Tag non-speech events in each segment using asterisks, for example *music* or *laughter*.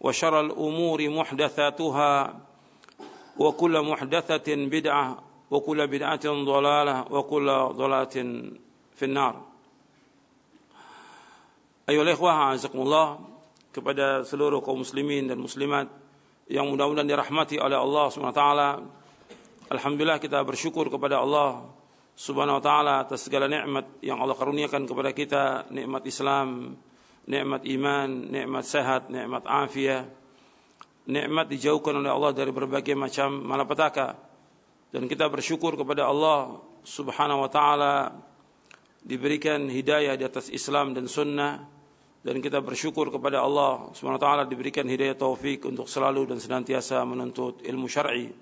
وشر الأمور محدثاتها وكل محدثة بدعة وكل بدعة ضلالة وكل ضلالة في النار أيها الإخوة أعزكم الله kepada seluruh kaum muslimin dan muslimat yang mudah-mudahan dirahmati oleh Allah SWT Alhamdulillah kita bersyukur kepada Allah Subhanahu wa taala atas segala nikmat yang Allah karuniakan kepada kita, nikmat Islam, nikmat iman, nikmat sehat, nikmat afiah, nikmat dijauhkan oleh Allah dari berbagai macam malapetaka. Dan kita bersyukur kepada Allah Subhanahu wa taala diberikan hidayah di atas Islam dan sunnah dan kita bersyukur kepada Allah Subhanahu wa taala diberikan hidayah taufik untuk selalu dan senantiasa menuntut ilmu syar'i.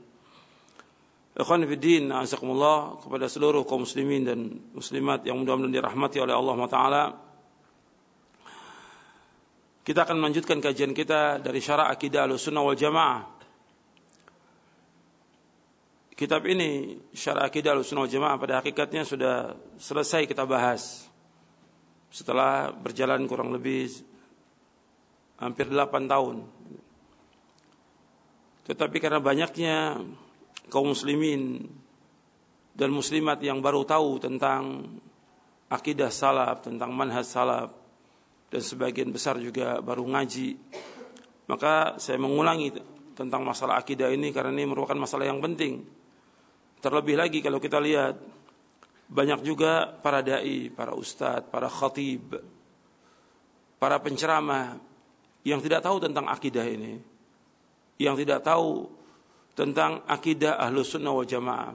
Ikhwan Fiddin, azakumullah kepada seluruh kaum muslimin dan muslimat yang mudah-mudahan dirahmati oleh Allah Taala. Kita akan melanjutkan kajian kita dari syarah akidah al-sunnah wal jamaah. Kitab ini, syarah akidah al-sunnah wal jamaah pada hakikatnya sudah selesai kita bahas. Setelah berjalan kurang lebih hampir 8 tahun. Tetapi karena banyaknya kaum muslimin dan muslimat yang baru tahu tentang akidah salaf, tentang manhaj salaf dan sebagian besar juga baru ngaji. Maka saya mengulangi tentang masalah akidah ini karena ini merupakan masalah yang penting. Terlebih lagi kalau kita lihat banyak juga para dai, para ustadz, para khatib, para penceramah yang tidak tahu tentang akidah ini. Yang tidak tahu tentang akidah ahlu sunnah wal jamaah.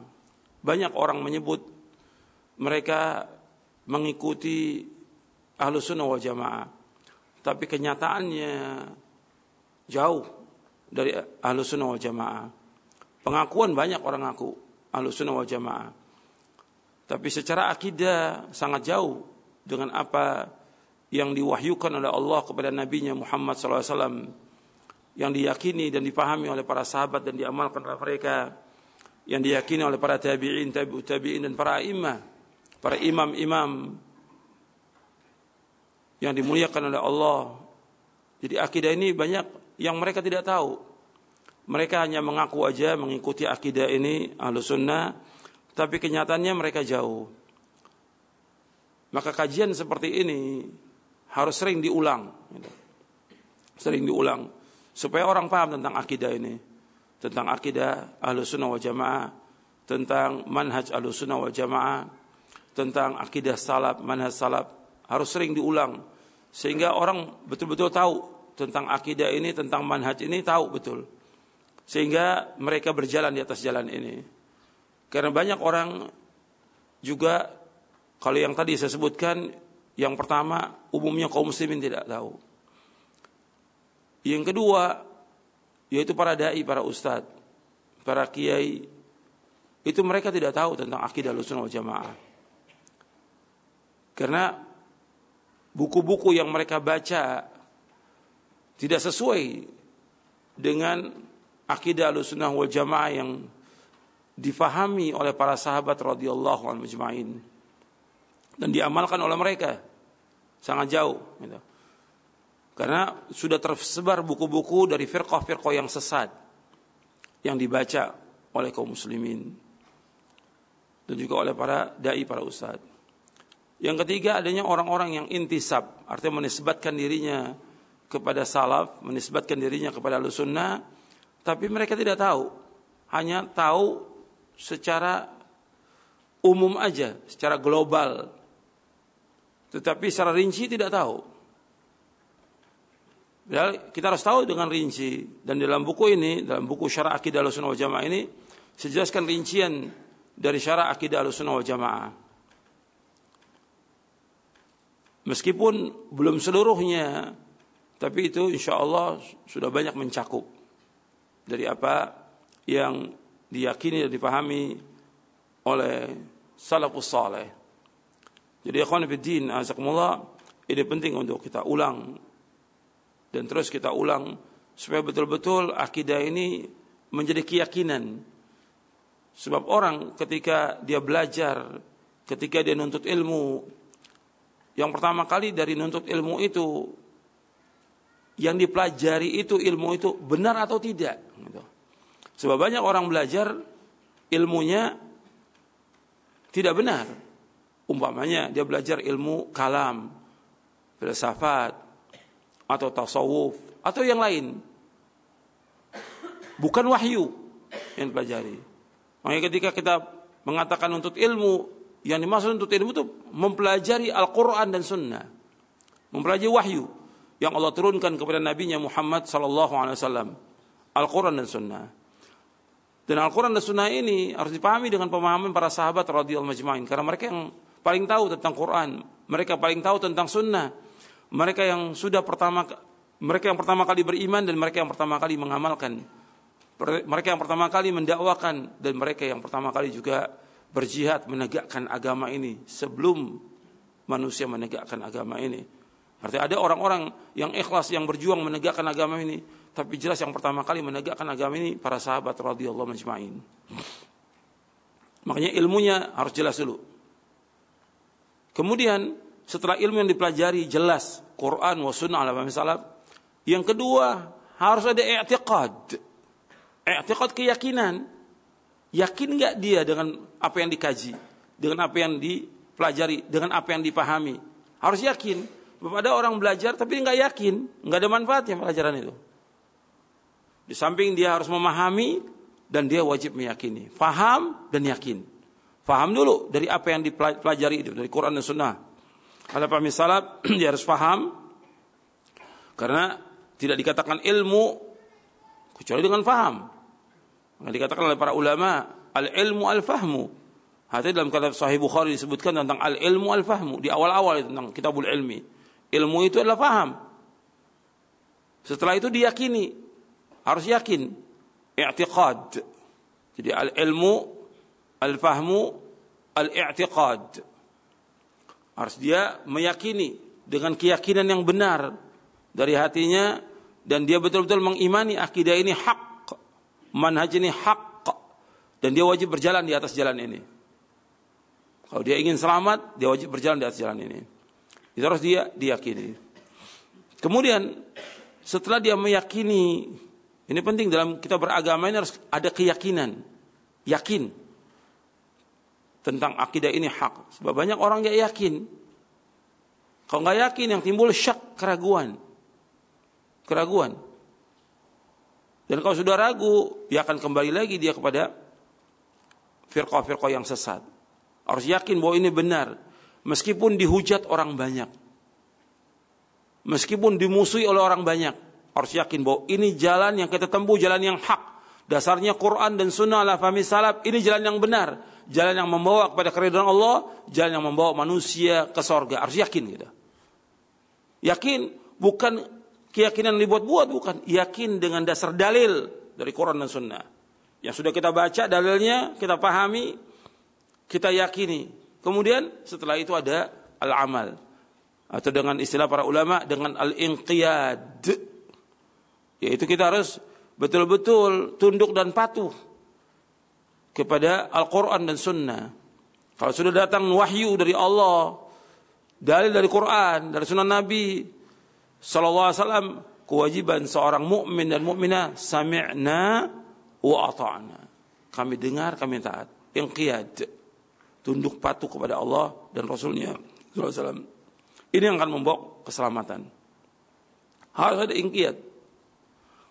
Banyak orang menyebut mereka mengikuti ahlu sunnah wal jamaah. Tapi kenyataannya jauh dari ahlu sunnah wal jamaah. Pengakuan banyak orang ngaku ahlu sunnah wal jamaah. Tapi secara akidah sangat jauh dengan apa yang diwahyukan oleh Allah kepada nabinya Muhammad SAW yang diyakini dan dipahami oleh para sahabat dan diamalkan oleh mereka yang diyakini oleh para tabi'in, tabi'in dan para imam, para imam-imam yang dimuliakan oleh Allah. Jadi akidah ini banyak yang mereka tidak tahu. Mereka hanya mengaku aja mengikuti akidah ini ahlu sunnah, tapi kenyataannya mereka jauh. Maka kajian seperti ini harus sering diulang. Sering diulang supaya orang paham tentang akidah ini tentang akidah ahlu sunnah wal jamaah tentang manhaj ahlu sunnah wal jamaah tentang akidah salaf manhaj salaf harus sering diulang sehingga orang betul-betul tahu tentang akidah ini tentang manhaj ini tahu betul. Sehingga mereka berjalan di atas jalan ini. Karena banyak orang juga kalau yang tadi saya sebutkan yang pertama umumnya kaum muslimin tidak tahu. Yang kedua yaitu para dai, para ustadz, para kiai itu mereka tidak tahu tentang akidah Ahlussunnah wal Jamaah. Karena buku-buku yang mereka baca tidak sesuai dengan akidah Ahlussunnah wal Jamaah yang difahami oleh para sahabat radhiyallahu anhum majma'in dan diamalkan oleh mereka sangat jauh gitu. Karena sudah tersebar buku-buku dari firqah-firqah yang sesat yang dibaca oleh kaum muslimin dan juga oleh para dai para ustadz. Yang ketiga adanya orang-orang yang intisab, artinya menisbatkan dirinya kepada salaf, menisbatkan dirinya kepada sunnah, tapi mereka tidak tahu, hanya tahu secara umum aja, secara global. Tetapi secara rinci tidak tahu. Kita harus tahu dengan rinci dan dalam buku ini, dalam buku Syarah Akidah Ahlussunnah wal Jamaah ini, sejelaskan rincian dari Syarah Akidah Ahlussunnah wal Jamaah. Meskipun belum seluruhnya, tapi itu insya Allah sudah banyak mencakup dari apa yang diyakini dan dipahami oleh salafus saleh. Jadi akhwan fiddin, azakumullah, ini penting untuk kita ulang dan terus kita ulang supaya betul-betul akidah ini menjadi keyakinan. Sebab orang ketika dia belajar, ketika dia nuntut ilmu, yang pertama kali dari nuntut ilmu itu yang dipelajari itu ilmu itu benar atau tidak. Gitu. Sebab banyak orang belajar ilmunya tidak benar. Umpamanya dia belajar ilmu kalam, filsafat, atau tasawuf, atau yang lain. Bukan wahyu yang dipelajari. Makanya ketika kita mengatakan untuk ilmu, yang dimaksud untuk ilmu itu mempelajari Al-Quran dan Sunnah. Mempelajari wahyu yang Allah turunkan kepada Nabi-Nya Muhammad sallallahu alaihi wasallam. Al-Quran dan Sunnah. Dan Al-Quran dan Sunnah ini harus dipahami dengan pemahaman para sahabat radhiyallahu majma'in. Karena mereka yang paling tahu tentang Quran. Mereka paling tahu tentang Sunnah. Mereka yang sudah pertama mereka yang pertama kali beriman dan mereka yang pertama kali mengamalkan. Mereka yang pertama kali mendakwakan dan mereka yang pertama kali juga berjihad menegakkan agama ini sebelum manusia menegakkan agama ini. Artinya ada orang-orang yang ikhlas yang berjuang menegakkan agama ini, tapi jelas yang pertama kali menegakkan agama ini para sahabat radhiyallahu majma'in. Makanya ilmunya harus jelas dulu. Kemudian setelah ilmu yang dipelajari jelas Quran wa sunnah ala salaf, yang kedua harus ada i'tiqad. I'tiqad keyakinan Yakin nggak dia dengan apa yang dikaji, dengan apa yang dipelajari, dengan apa yang dipahami? Harus yakin. Ada orang belajar tapi nggak yakin, nggak ada manfaatnya pelajaran itu. Di samping dia harus memahami dan dia wajib meyakini. Faham dan yakin. Faham dulu dari apa yang dipelajari itu dari Quran dan Sunnah. Ada paham salat dia harus faham karena tidak dikatakan ilmu kecuali dengan faham. Yang dikatakan oleh para ulama, al-ilmu al-fahmu. Hati dalam kata Sahih Bukhari disebutkan tentang al-ilmu al-fahmu di awal-awal tentang kitabul ilmi. Ilmu itu adalah faham. Setelah itu diyakini, harus yakin, i'tiqad. Jadi al-ilmu, al-fahmu, al-i'tiqad. Harus dia meyakini dengan keyakinan yang benar dari hatinya dan dia betul-betul mengimani akidah ini hak manhaj ini hak dan dia wajib berjalan di atas jalan ini. Kalau dia ingin selamat, dia wajib berjalan di atas jalan ini. Itu harus dia diyakini. Kemudian setelah dia meyakini, ini penting dalam kita beragama ini harus ada keyakinan, yakin tentang akidah ini hak. Sebab banyak orang yang yakin. Kalau nggak yakin yang timbul syak keraguan, keraguan. Dan kalau sudah ragu, dia akan kembali lagi dia kepada firqah-firqah yang sesat. Harus yakin bahwa ini benar. Meskipun dihujat orang banyak. Meskipun dimusuhi oleh orang banyak. Harus yakin bahwa ini jalan yang kita tempuh, jalan yang hak. Dasarnya Quran dan Sunnah ala fahmi salaf. Ini jalan yang benar. Jalan yang membawa kepada keridhaan Allah. Jalan yang membawa manusia ke sorga. Harus yakin gitu. Yakin bukan keyakinan dibuat-buat bukan, yakin dengan dasar dalil dari Quran dan Sunnah. Yang sudah kita baca dalilnya, kita pahami, kita yakini. Kemudian setelah itu ada al-amal. Atau dengan istilah para ulama dengan al-inqiyad. Yaitu kita harus betul-betul tunduk dan patuh kepada Al-Quran dan Sunnah. Kalau sudah datang wahyu dari Allah, dalil dari Quran, dari Sunnah Nabi Sallallahu Alaihi Wasallam, kewajiban seorang mukmin dan mukminah sami'na wa ata'na. Kami dengar, kami taat. Inqiyad. Tunduk patuh kepada Allah dan Rasulnya Sallallahu Alaihi Wasallam. Ini yang akan membawa keselamatan. Harus ada inqiyad.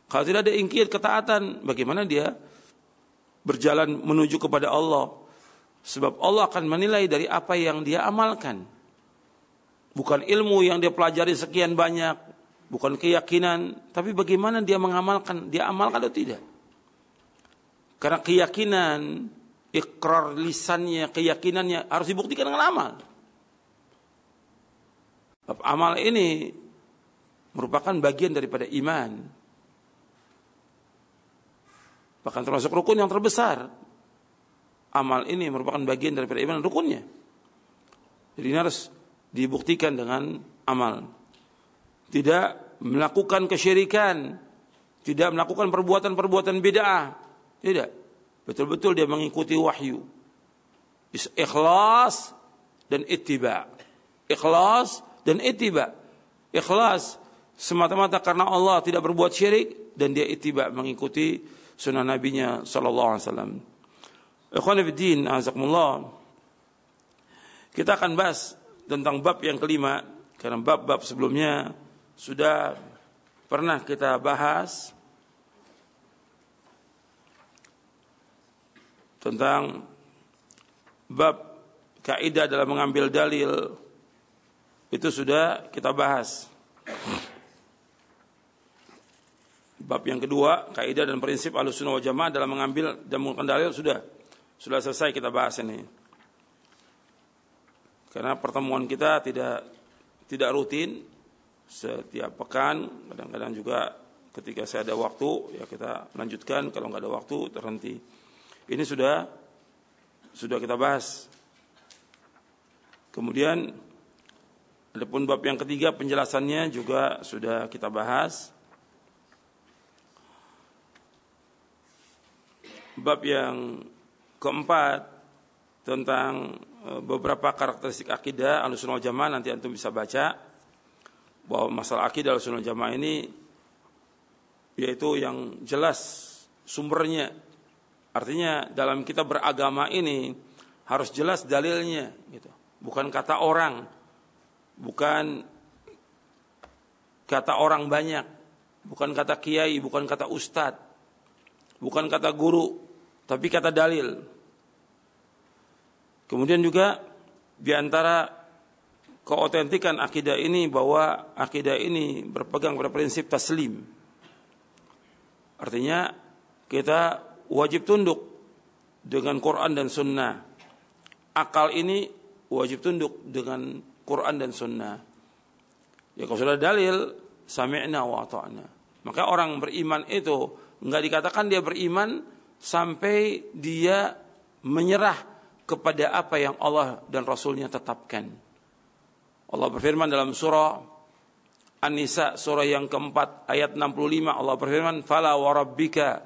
Kalau tidak ada inqiyad ketaatan, bagaimana dia berjalan menuju kepada Allah. Sebab Allah akan menilai dari apa yang dia amalkan. Bukan ilmu yang dia pelajari sekian banyak, bukan keyakinan, tapi bagaimana dia mengamalkan, dia amalkan atau tidak. Karena keyakinan, ikrar lisannya, keyakinannya harus dibuktikan dengan amal. Amal ini merupakan bagian daripada iman. Bahkan termasuk rukun yang terbesar. Amal ini merupakan bagian daripada iman rukunnya. Jadi ini harus dibuktikan dengan amal. Tidak melakukan kesyirikan, tidak melakukan perbuatan-perbuatan bid'ah. Tidak. Betul-betul dia mengikuti wahyu. Ikhlas dan ittiba. Ikhlas dan ittiba. Ikhlas semata-mata karena Allah tidak berbuat syirik dan dia ittiba mengikuti sunnah nabinya sallallahu alaihi wasallam. Ikhwan. Kita akan bahas tentang bab yang kelima karena bab-bab sebelumnya sudah pernah kita bahas tentang bab kaidah dalam mengambil dalil itu sudah kita bahas. Bab yang kedua, kaidah dan prinsip Jamaah dalam mengambil dan menggunakan dalil sudah sudah selesai kita bahas ini. Karena pertemuan kita tidak tidak rutin setiap pekan, kadang-kadang juga ketika saya ada waktu ya kita lanjutkan, kalau nggak ada waktu terhenti. Ini sudah sudah kita bahas. Kemudian adapun bab yang ketiga penjelasannya juga sudah kita bahas. bab yang keempat tentang beberapa karakteristik akidah Ahlussunnah Jamaah nanti antum bisa baca bahwa masalah akidah Ahlussunnah Jamaah ini yaitu yang jelas sumbernya. Artinya dalam kita beragama ini harus jelas dalilnya gitu. Bukan kata orang, bukan kata orang banyak, bukan kata kiai, bukan kata ustadz, bukan kata guru, tapi kata dalil. Kemudian juga di antara keotentikan akidah ini bahwa akidah ini berpegang pada prinsip taslim. Artinya kita wajib tunduk dengan Quran dan Sunnah. Akal ini wajib tunduk dengan Quran dan Sunnah. Ya kalau sudah dalil, sami'na wa ta'na. Maka orang beriman itu enggak dikatakan dia beriman sampai dia menyerah kepada apa yang Allah dan Rasulnya tetapkan. Allah berfirman dalam surah An-Nisa surah yang keempat ayat 65 Allah berfirman fala wa rabbika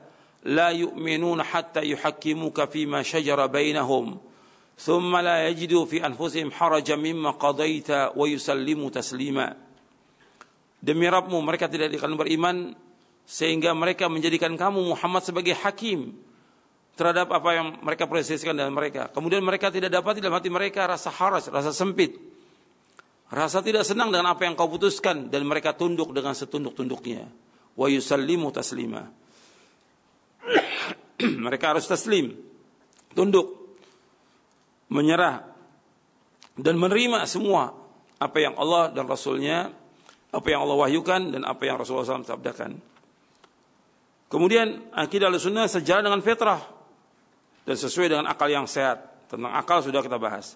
la yu'minuna hatta yuhakkimuka fima shajara bainahum thumma la yajidu fi anfusihim harajan mimma qadaita wa yusallimu taslima. Demi Rabbmu mereka tidak akan beriman sehingga mereka menjadikan kamu Muhammad sebagai hakim terhadap apa yang mereka proseskan dalam mereka. Kemudian mereka tidak dapat dalam hati mereka rasa haras, rasa sempit. Rasa tidak senang dengan apa yang kau putuskan dan mereka tunduk dengan setunduk-tunduknya. Wa yusallimu taslima. *clears throat* mereka harus taslim, tunduk, menyerah dan menerima semua apa yang Allah dan Rasulnya, apa yang Allah wahyukan dan apa yang Rasulullah SAW sabdakan. Kemudian akidah sunnah sejalan dengan fitrah dan sesuai dengan akal yang sehat. Tentang akal sudah kita bahas.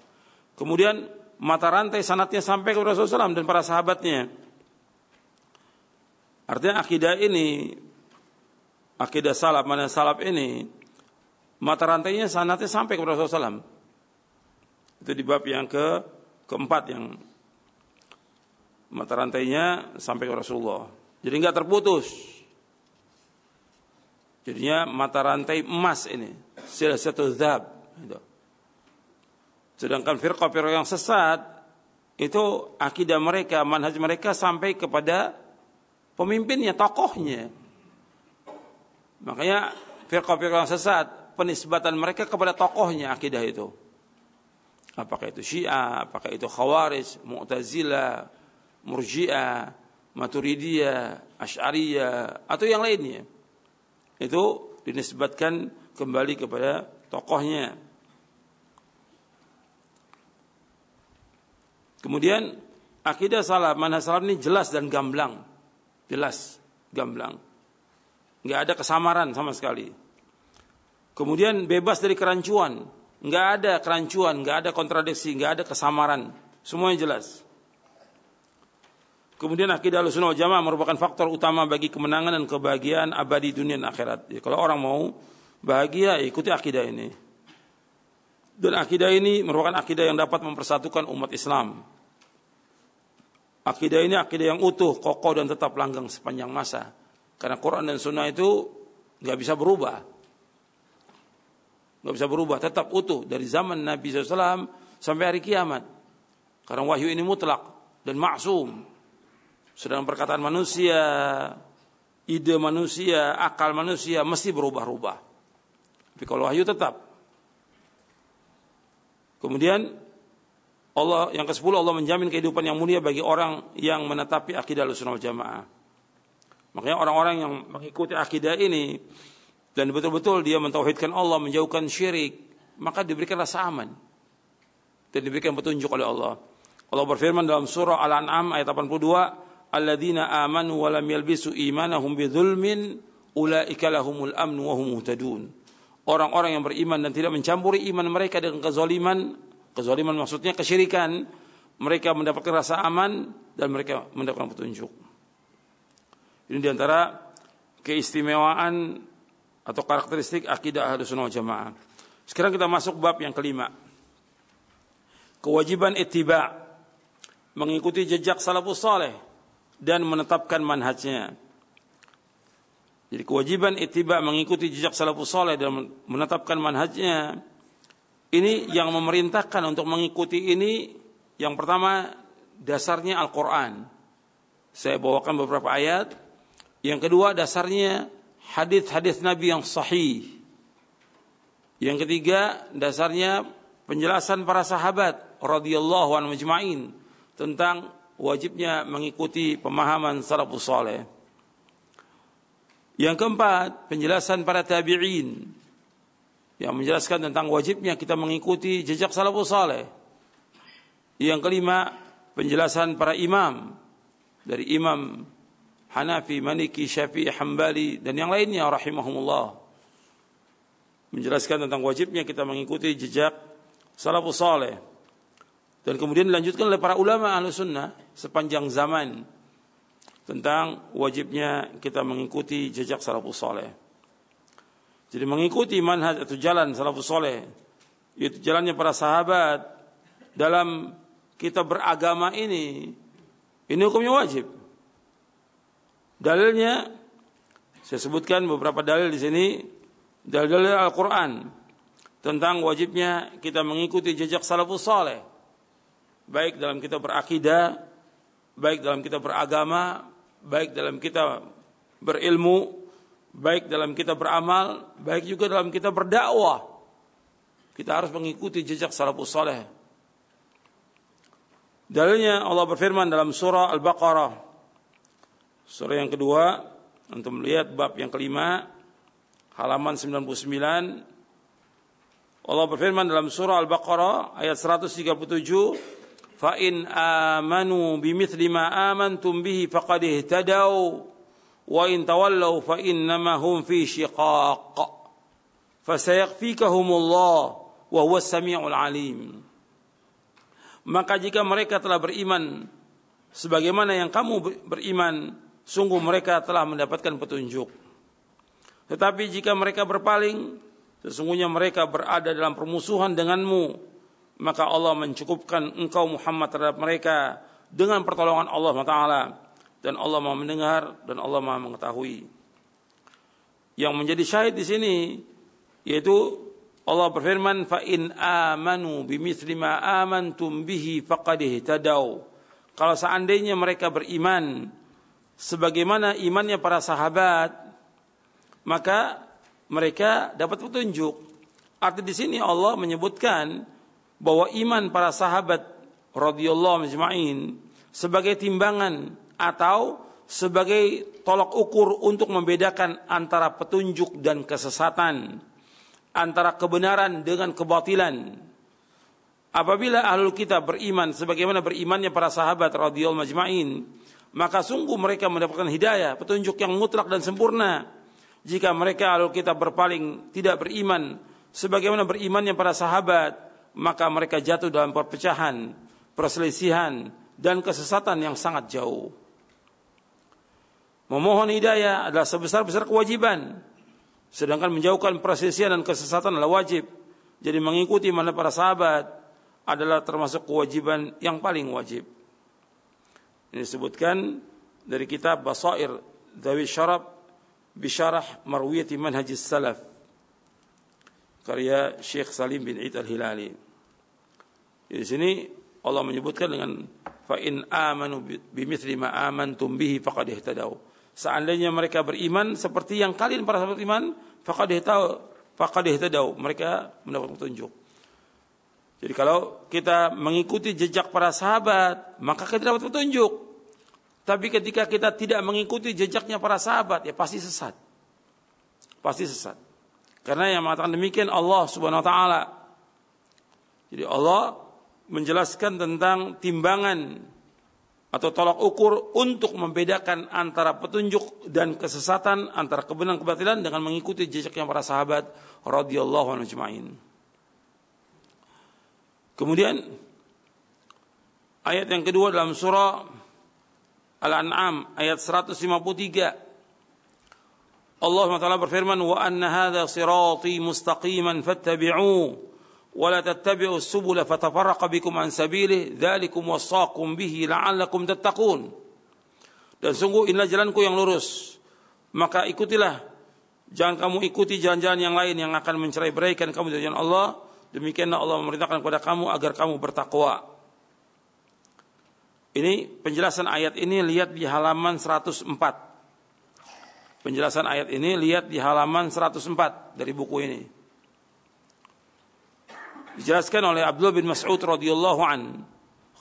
Kemudian mata rantai sanatnya sampai ke Rasulullah SAW dan para sahabatnya. Artinya akidah ini, akidah salaf, mana salaf ini, mata rantainya sanatnya sampai ke Rasulullah SAW. Itu di bab yang ke keempat yang mata rantainya sampai ke Rasulullah. Jadi nggak terputus Jadinya mata rantai emas ini, satu zab. Gitu. Sedangkan firqah-firqah yang sesat itu akidah mereka, manhaj mereka sampai kepada pemimpinnya, tokohnya. Makanya firqah-firqah yang sesat, penisbatan mereka kepada tokohnya akidah itu. Apakah itu Syiah, apakah itu Khawarij, Mu'tazilah, Murji'ah, Maturidiyah, Asy'ariyah atau yang lainnya itu dinisbatkan kembali kepada tokohnya. Kemudian akidah salah, mana salah ini jelas dan gamblang. Jelas, gamblang. Enggak ada kesamaran sama sekali. Kemudian bebas dari kerancuan. Enggak ada kerancuan, enggak ada kontradiksi, enggak ada kesamaran. Semuanya jelas. Kemudian akidah al-sunnah jamaah merupakan faktor utama bagi kemenangan dan kebahagiaan abadi dunia dan akhirat. Jadi, kalau orang mau bahagia, ikuti akidah ini. Dan akidah ini merupakan akidah yang dapat mempersatukan umat Islam. Akidah ini akidah yang utuh, kokoh dan tetap langgang sepanjang masa. Karena Quran dan Sunnah itu nggak bisa berubah, nggak bisa berubah, tetap utuh dari zaman Nabi SAW sampai hari kiamat. Karena wahyu ini mutlak dan maksum. Sedang perkataan manusia, ide manusia, akal manusia mesti berubah-ubah. Tapi kalau wahyu tetap. Kemudian Allah yang ke-10 Allah menjamin kehidupan yang mulia bagi orang yang menetapi akidah Ahlussunnah wal Jamaah. Makanya orang-orang yang mengikuti akidah ini dan betul-betul dia mentauhidkan Allah, menjauhkan syirik, maka diberikan rasa aman dan diberikan petunjuk oleh Allah. Allah berfirman dalam surah Al-An'am ayat 82, alladzina amanu wa lam yalbisu imanahum bidzulmin ulaika lahumul amnu wa hum muhtadun. Orang-orang yang beriman dan tidak mencampuri iman mereka dengan kezaliman, kezaliman maksudnya kesyirikan, mereka mendapatkan rasa aman dan mereka mendapatkan petunjuk. Ini di antara keistimewaan atau karakteristik akidah ahlu sunnah jamaah. Sekarang kita masuk bab yang kelima. Kewajiban ittiba mengikuti jejak salafus saleh dan menetapkan manhajnya. Jadi kewajiban ittiba mengikuti jejak salafus saleh dan menetapkan manhajnya ini yang memerintahkan untuk mengikuti ini yang pertama dasarnya Al-Qur'an. Saya bawakan beberapa ayat. Yang kedua dasarnya hadis-hadis Nabi yang sahih. Yang ketiga dasarnya penjelasan para sahabat radhiyallahu anhum tentang wajibnya mengikuti pemahaman salafus saleh. Yang keempat, penjelasan para tabi'in yang menjelaskan tentang wajibnya kita mengikuti jejak salafus saleh. Yang kelima, penjelasan para imam dari imam Hanafi, Maliki, Syafi'i, Hambali dan yang lainnya rahimahumullah. Menjelaskan tentang wajibnya kita mengikuti jejak salafus saleh. Dan kemudian dilanjutkan oleh para ulama ahlu sunnah sepanjang zaman tentang wajibnya kita mengikuti jejak salafus soleh. Jadi mengikuti manhaj atau jalan salafus soleh itu jalannya para sahabat dalam kita beragama ini ini hukumnya wajib. Dalilnya saya sebutkan beberapa dalil di sini dalil-dalil Al-Qur'an tentang wajibnya kita mengikuti jejak salafus soleh baik dalam kita berakidah, baik dalam kita beragama, baik dalam kita berilmu, baik dalam kita beramal, baik juga dalam kita berdakwah. Kita harus mengikuti jejak salafus saleh. Dalilnya Allah berfirman dalam surah Al-Baqarah. Surah yang kedua, untuk melihat bab yang kelima, halaman 99. Allah berfirman dalam surah Al-Baqarah ayat 137, bimithli ma amantum bihi faqad ihtadaw. Wa in tawallaw fa innama hum fi shiqaq. Fasayakfikahumullah wa huwa samiul alim. Maka jika mereka telah beriman sebagaimana yang kamu beriman sungguh mereka telah mendapatkan petunjuk. Tetapi jika mereka berpaling sesungguhnya mereka berada dalam permusuhan denganmu maka Allah mencukupkan engkau Muhammad terhadap mereka dengan pertolongan Allah Taala. Dan Allah Maha mendengar dan Allah Maha mengetahui. yang menjadi syahid di sini yaitu Allah berfirman fa in amanu bimithli ma amantum bihi faqad ihtadaw. Kalau seandainya mereka beriman sebagaimana imannya para sahabat maka mereka dapat petunjuk. Arti di sini Allah menyebutkan bahwa iman para sahabat radhiyallahu majma'in sebagai timbangan atau sebagai tolok ukur untuk membedakan antara petunjuk dan kesesatan, antara kebenaran dengan kebatilan. Apabila ahlul kita beriman sebagaimana berimannya para sahabat radhiyallahu majma'in, maka sungguh mereka mendapatkan hidayah, petunjuk yang mutlak dan sempurna. Jika mereka ahlul kita berpaling tidak beriman sebagaimana berimannya para sahabat, maka mereka jatuh dalam perpecahan, perselisihan dan kesesatan yang sangat jauh. Memohon hidayah adalah sebesar-besar kewajiban. Sedangkan menjauhkan perselisihan dan kesesatan adalah wajib. Jadi mengikuti mana para sahabat adalah termasuk kewajiban yang paling wajib. Ini disebutkan dari kitab Basair Dawi Syarab Bisyarah Marwiyati Manhajis Salaf karya Syekh Salim bin Id al-Hilali. Di sini Allah menyebutkan dengan fa in amanu bimithli ma amantum bihi faqad ihtadaw. Seandainya mereka beriman seperti yang kalian para sahabat iman, faqad ihtadaw, faqad ihtadaw. Mereka mendapat petunjuk. Jadi kalau kita mengikuti jejak para sahabat, maka kita dapat petunjuk. Tapi ketika kita tidak mengikuti jejaknya para sahabat, ya pasti sesat. Pasti sesat. Karena yang mengatakan demikian Allah Subhanahu wa taala. Jadi Allah menjelaskan tentang timbangan atau tolak ukur untuk membedakan antara petunjuk dan kesesatan, antara kebenaran kebatilan dengan mengikuti jejaknya para sahabat radhiyallahu anhu. Kemudian ayat yang kedua dalam surah Al-An'am ayat 153 Allah SWT berfirman wa anna hadha sirati mustaqiman fattabi'uhu ولا تتبعوا السبل فتفرق بكم عن سبيله ذلكم وصاكم به لعلكم تتقون dan sungguh inilah jalanku yang lurus maka ikutilah jangan kamu ikuti jalan-jalan yang lain yang akan mencerai beraikan kamu dari jalan Allah demikianlah Allah memerintahkan kepada kamu agar kamu bertakwa ini penjelasan ayat ini lihat di halaman 104 penjelasan ayat ini lihat di halaman 104 dari buku ini Dijelaskan oleh Abdullah bin Mas'ud radhiyallahu an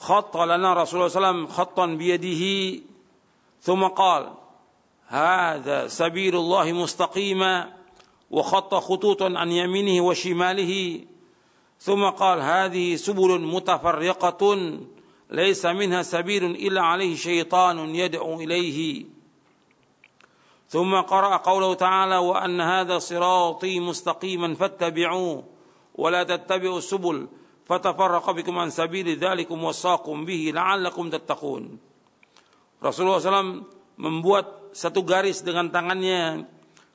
khatta lana Rasulullah SAW khattan biyadihi thumma qal hadha sabilullah mustaqima wa khatta khututan an yaminihi wa shimalihi thumma qal hadhihi subulun mutafarriqatun laysa minha sabilun illa alayhi shaytanun yad'u ilayhi ثم قرأ قوله تعالى وأن هذا صراطي مستقيما فاتبعوه ولا la السبل فتفرق بكم عن سبيل ذلكم dzalikum به لعلكم تتقون. Rasulullah SAW membuat satu garis dengan tangannya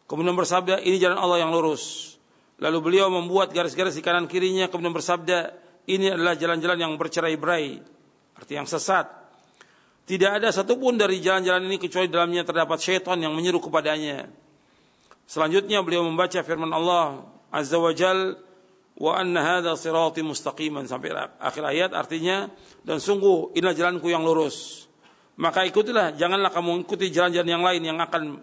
kemudian bersabda ini jalan Allah yang lurus. Lalu beliau membuat garis-garis di kanan kirinya kemudian bersabda ini adalah jalan-jalan yang bercerai-berai, arti yang sesat. Tidak ada satupun dari jalan-jalan ini kecuali dalamnya terdapat syaitan yang menyeru kepadanya. Selanjutnya beliau membaca firman Allah Azza wa Jalla wa anna hadha sirati mustaqiman. Sampai akhir ayat artinya dan sungguh inilah jalanku yang lurus. Maka ikutilah janganlah kamu ikuti jalan-jalan yang lain yang akan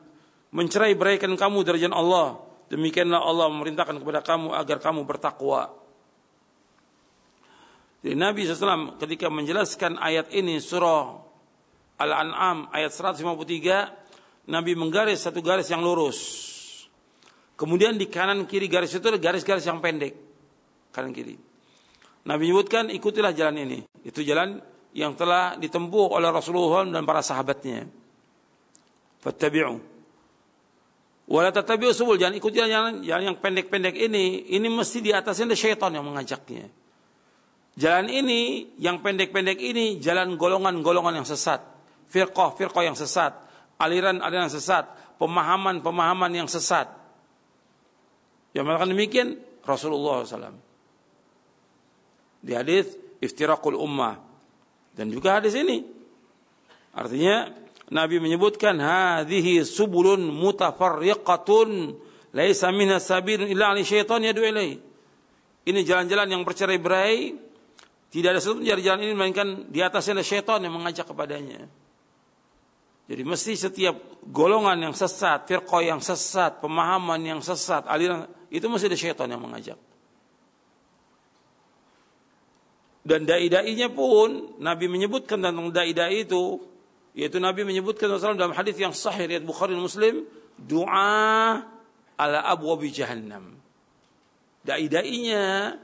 mencerai beraikan kamu dari jalan Allah. Demikianlah Allah memerintahkan kepada kamu agar kamu bertakwa. Jadi Nabi SAW ketika menjelaskan ayat ini surah Al-An'am ayat 153 Nabi menggaris satu garis yang lurus. Kemudian di kanan kiri garis itu ada garis-garis yang pendek kanan kiri. Nabi menyebutkan ikutilah jalan ini. Itu jalan yang telah ditempuh oleh Rasulullah dan para sahabatnya. Fattabi'u. Wala tattabi'u subul. Jangan ikuti jalan, jalan yang pendek-pendek ini. Ini mesti di atasnya ada syaitan yang mengajaknya. Jalan ini, yang pendek-pendek ini, jalan golongan-golongan yang sesat. Firqah-firqah yang sesat. Aliran-aliran sesat. Pemahaman-pemahaman yang sesat. Yang mengatakan demikian, Rasulullah SAW di hadis iftirakul ummah dan juga hadis ini artinya Nabi menyebutkan hadhihi subulun mutafarriqatun laisa minha sabilun illa ali syaitan yad'u ilaihi. Ini jalan-jalan yang bercerai-berai, tidak ada satu jalan-jalan ini melainkan di atasnya ada syaitan yang mengajak kepadanya. Jadi mesti setiap golongan yang sesat, firqah yang sesat, pemahaman yang sesat, aliran itu mesti ada syaitan yang mengajak. Dan dai-dainya pun Nabi menyebutkan tentang dai-dai itu yaitu Nabi menyebutkan dalam hadis yang sahih riwayat Bukhari dan Muslim doa ala abwabi jahannam. Dai-dainya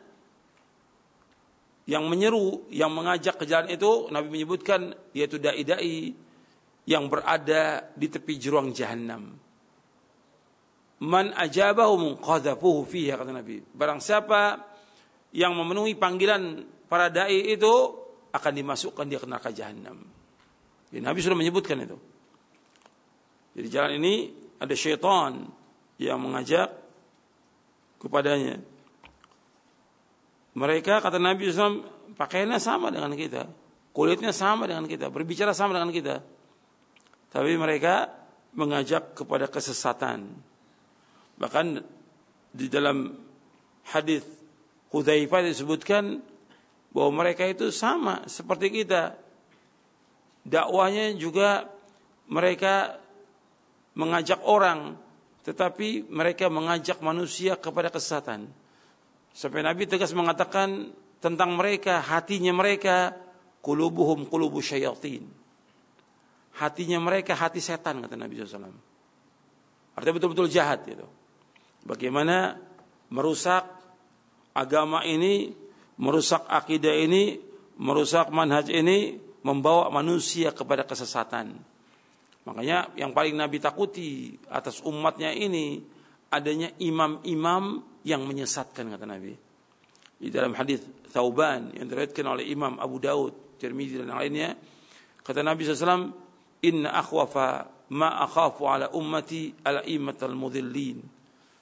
yang menyeru, yang mengajak ke jalan itu Nabi menyebutkan yaitu dai-dai yang berada di tepi jurang jahanam. Man ajabahu qadhafuhu fiha kata Nabi. Barang siapa yang memenuhi panggilan para dai itu akan dimasukkan dia ke neraka jahanam. Jadi Nabi sudah menyebutkan itu. Jadi jalan ini ada syaitan yang mengajak kepadanya. Mereka kata Nabi SAW pakaiannya sama dengan kita, kulitnya sama dengan kita, berbicara sama dengan kita. Tapi mereka mengajak kepada kesesatan. Bahkan di dalam hadis Hudzaifah disebutkan bahwa mereka itu sama seperti kita. Dakwahnya juga mereka mengajak orang, tetapi mereka mengajak manusia kepada kesesatan. Sampai Nabi tegas mengatakan tentang mereka, hatinya mereka kulubuhum kulubu syayatin. Hatinya mereka hati setan kata Nabi SAW. Artinya betul-betul jahat gitu. Bagaimana merusak agama ini merusak akidah ini, merusak manhaj ini, membawa manusia kepada kesesatan. Makanya yang paling Nabi takuti atas umatnya ini adanya imam-imam yang menyesatkan kata Nabi. Di dalam hadis Thauban yang diriwayatkan oleh Imam Abu Daud, Tirmizi dan lainnya, kata Nabi SAW, Inna akhwafa ma akhafu ala ummati ala imatal mudhillin.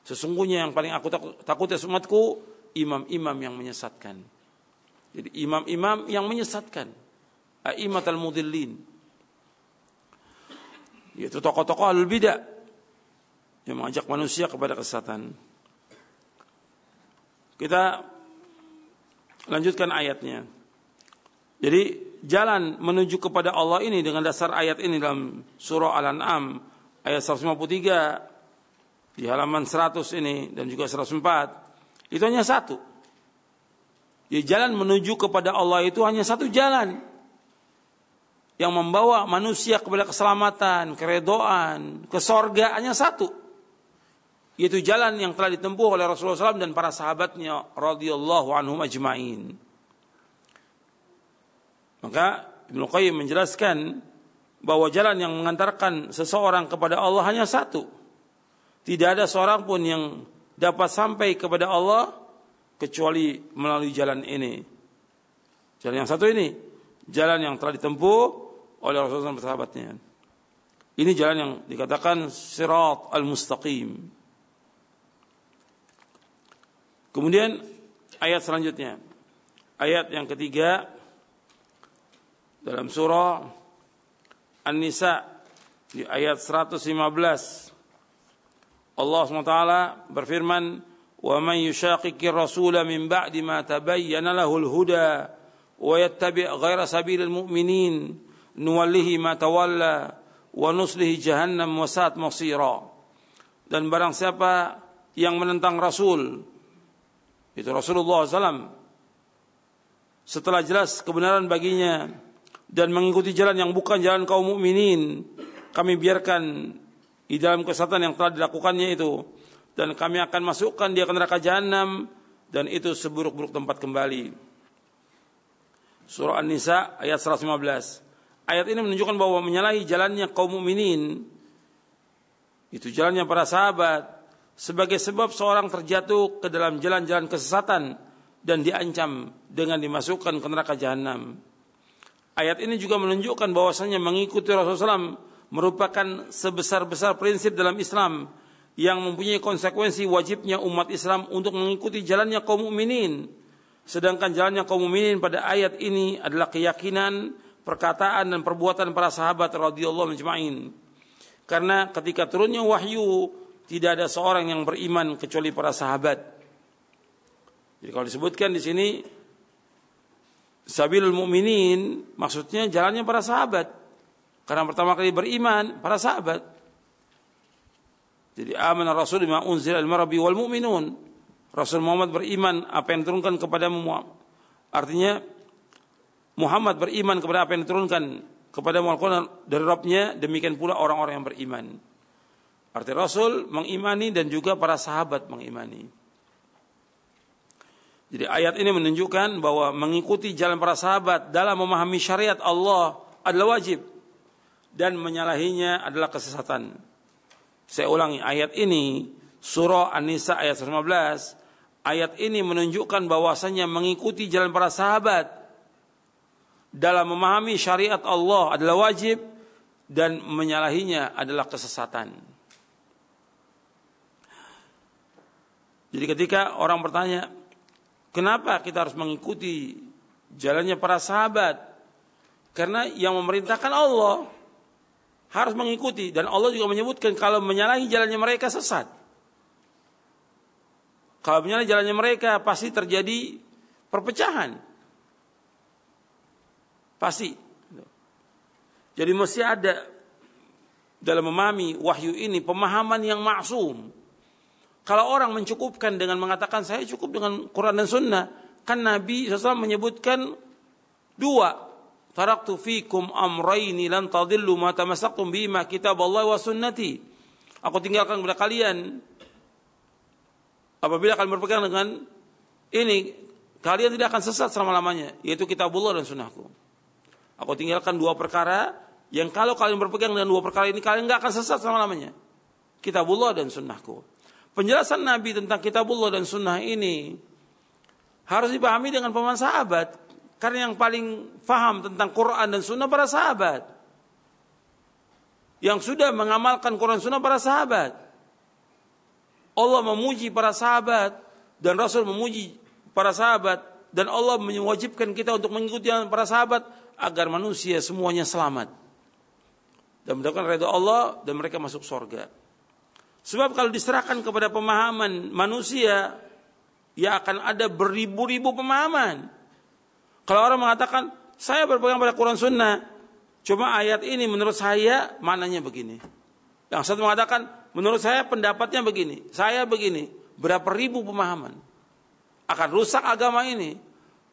Sesungguhnya yang paling aku takut, takut ya umatku imam-imam yang menyesatkan. Jadi imam-imam yang menyesatkan. Aimat al-mudillin. Yaitu tokoh-tokoh al-bidah. Yang mengajak manusia kepada kesesatan. Kita lanjutkan ayatnya. Jadi jalan menuju kepada Allah ini dengan dasar ayat ini dalam surah Al-An'am ayat 153 di halaman 100 ini dan juga 104 itu hanya satu. Jadi jalan menuju kepada Allah itu hanya satu jalan. Yang membawa manusia kepada keselamatan, keredoan, ke sorga hanya satu. Yaitu jalan yang telah ditempuh oleh Rasulullah SAW dan para sahabatnya radhiyallahu anhum ajma'in. Maka Ibnu Qayyim menjelaskan bahwa jalan yang mengantarkan seseorang kepada Allah hanya satu. Tidak ada seorang pun yang dapat sampai kepada Allah kecuali melalui jalan ini. Jalan yang satu ini, jalan yang telah ditempuh oleh Rasulullah dan sahabatnya. Ini jalan yang dikatakan sirat al-mustaqim. Kemudian ayat selanjutnya. Ayat yang ketiga dalam surah An-Nisa di ayat 115 Allah SWT berfirman, "Wa man yushaqiqir rasula min ba'di ma tabayyana lahul huda wa yattabi' ghaira sabilil mu'minin nuwallihi ma tawalla wa nuslihi jahannam wa sa'at masira." Dan barang siapa yang menentang Rasul itu Rasulullah SAW setelah jelas kebenaran baginya dan mengikuti jalan yang bukan jalan kaum mukminin kami biarkan di dalam kesatuan yang telah dilakukannya itu dan kami akan masukkan dia ke neraka jahanam dan itu seburuk-buruk tempat kembali. Surah An-Nisa ayat 115. Ayat ini menunjukkan bahwa menyalahi jalannya kaum mukminin itu jalannya para sahabat sebagai sebab seorang terjatuh ke dalam jalan-jalan kesesatan dan diancam dengan dimasukkan ke neraka jahanam. Ayat ini juga menunjukkan bahwasanya mengikuti Rasulullah SAW merupakan sebesar-besar prinsip dalam Islam yang mempunyai konsekuensi wajibnya umat Islam untuk mengikuti jalannya kaum mukminin. Sedangkan jalannya kaum mukminin pada ayat ini adalah keyakinan, perkataan dan perbuatan para sahabat radhiyallahu majma'in. Karena ketika turunnya wahyu tidak ada seorang yang beriman kecuali para sahabat. Jadi kalau disebutkan di sini sabilul mu'minin maksudnya jalannya para sahabat. Karena pertama kali beriman para sahabat. Jadi aman Rasul bima unzila al-marabi wal mu'minun. Rasul Muhammad beriman apa yang diturunkan kepada Muhammad. Artinya Muhammad beriman kepada apa yang diturunkan kepada Al-Quran dari Rabbnya, demikian pula orang-orang yang beriman. Arti Rasul mengimani dan juga para sahabat mengimani. Jadi ayat ini menunjukkan bahwa mengikuti jalan para sahabat dalam memahami syariat Allah adalah wajib dan menyalahinya adalah kesesatan. Saya ulangi ayat ini surah An-Nisa ayat 15 ayat ini menunjukkan bahwasanya mengikuti jalan para sahabat dalam memahami syariat Allah adalah wajib dan menyalahinya adalah kesesatan. Jadi ketika orang bertanya, kenapa kita harus mengikuti jalannya para sahabat? Karena yang memerintahkan Allah harus mengikuti dan Allah juga menyebutkan kalau menyalahi jalannya mereka sesat. Kalau menyalahi jalannya mereka pasti terjadi perpecahan. Pasti. Jadi mesti ada dalam memahami wahyu ini pemahaman yang maksum kalau orang mencukupkan dengan mengatakan saya cukup dengan Quran dan Sunnah, kan Nabi SAW menyebutkan dua. Taraktu fikum amraini lan tadillu ma tamassaktum bima kitab Allah wa sunnati. Aku tinggalkan kepada kalian apabila kalian berpegang dengan ini kalian tidak akan sesat selama-lamanya yaitu kitab Allah dan sunnahku. Aku tinggalkan dua perkara yang kalau kalian berpegang dengan dua perkara ini kalian nggak akan sesat selama-lamanya. Kitabullah dan sunnahku. Penjelasan Nabi tentang kitabullah dan sunnah ini harus dipahami dengan pemahaman sahabat. Karena yang paling faham tentang Quran dan sunnah para sahabat. Yang sudah mengamalkan Quran sunnah para sahabat. Allah memuji para sahabat dan Rasul memuji para sahabat dan Allah mewajibkan kita untuk mengikuti para sahabat agar manusia semuanya selamat dan mendapatkan redha Allah dan mereka masuk surga. Sebab kalau diserahkan kepada pemahaman manusia, ya akan ada beribu-ribu pemahaman. Kalau orang mengatakan, saya berpegang pada Quran Sunnah, cuma ayat ini menurut saya maknanya begini. Yang satu mengatakan, menurut saya pendapatnya begini, saya begini. Berapa ribu pemahaman. Akan rusak agama ini.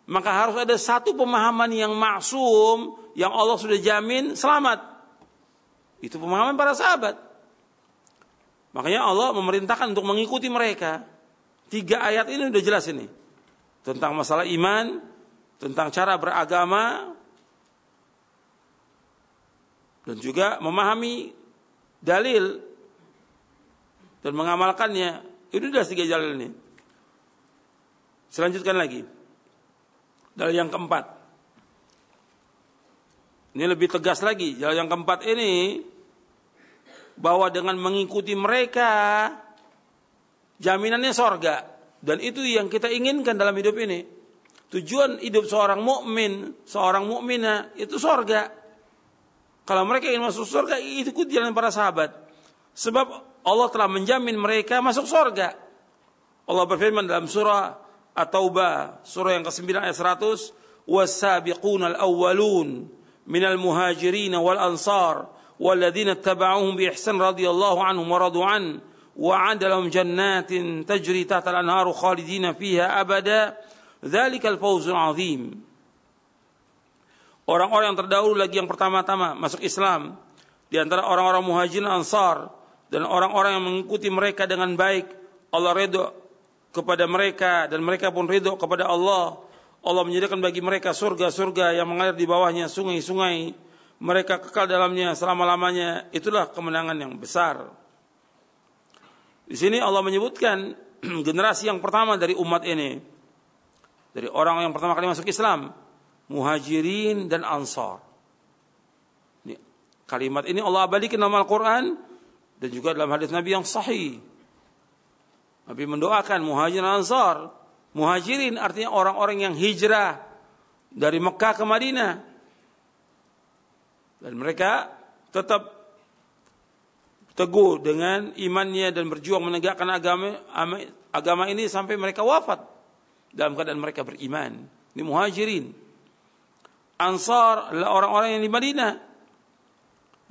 Maka harus ada satu pemahaman yang maksum, yang Allah sudah jamin selamat. Itu pemahaman para sahabat. Makanya Allah memerintahkan untuk mengikuti mereka. Tiga ayat ini sudah jelas ini. Tentang masalah iman, tentang cara beragama, dan juga memahami dalil dan mengamalkannya. Itu sudah tiga jalan ini. Selanjutkan lagi. Dalil yang keempat. Ini lebih tegas lagi. Jalan yang keempat ini bahwa dengan mengikuti mereka jaminannya sorga dan itu yang kita inginkan dalam hidup ini tujuan hidup seorang mukmin seorang mukminah itu sorga kalau mereka ingin masuk sorga itu ikut jalan para sahabat sebab Allah telah menjamin mereka masuk sorga Allah berfirman dalam surah At-Taubah surah yang ke-9 ayat 100 wasabiquna al-awwalun minal muhajirin wal ansar والذين اتبعوهم بإحسان رضي الله عنهم ورضوا عنه وعد لهم جنات تجري تحت الأنهار خالدين فيها أبدا Zalikal fawzul azim. Orang-orang yang terdahulu lagi yang pertama-tama masuk Islam di antara orang-orang Muhajirin Ansar dan orang-orang yang mengikuti mereka dengan baik, Allah redha kepada mereka dan mereka pun redha kepada Allah. Allah menyediakan bagi mereka surga-surga yang mengalir di bawahnya sungai-sungai. Mereka kekal dalamnya selama-lamanya. Itulah kemenangan yang besar. Di sini Allah menyebutkan *clears throat* generasi yang pertama dari umat ini dari orang yang pertama kali masuk Islam, muhajirin dan ansar. Kalimat ini Allah abadikan dalam Al-Quran dan juga dalam hadis Nabi yang sahih. Nabi mendoakan muhajirin dan ansar. Muhajirin artinya orang-orang yang hijrah dari Mekah ke Madinah dan mereka tetap teguh dengan imannya dan berjuang menegakkan agama agama ini sampai mereka wafat dalam keadaan mereka beriman. Ini muhajirin. Ansar adalah orang-orang yang di Madinah.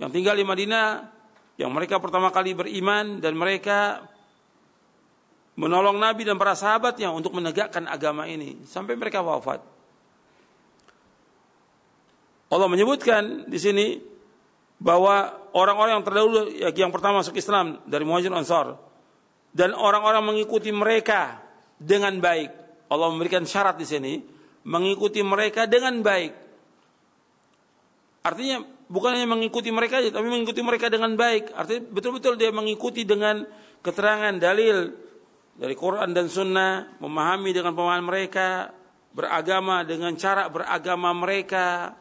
Yang tinggal di Madinah yang mereka pertama kali beriman dan mereka menolong Nabi dan para sahabatnya untuk menegakkan agama ini sampai mereka wafat. Allah menyebutkan di sini bahwa orang-orang yang terdahulu yang pertama masuk Islam dari Muhajir Ansar dan orang-orang mengikuti mereka dengan baik. Allah memberikan syarat di sini mengikuti mereka dengan baik. Artinya bukan hanya mengikuti mereka saja, tapi mengikuti mereka dengan baik. Artinya betul-betul dia mengikuti dengan keterangan dalil dari Quran dan Sunnah, memahami dengan pemahaman mereka, beragama dengan cara beragama mereka,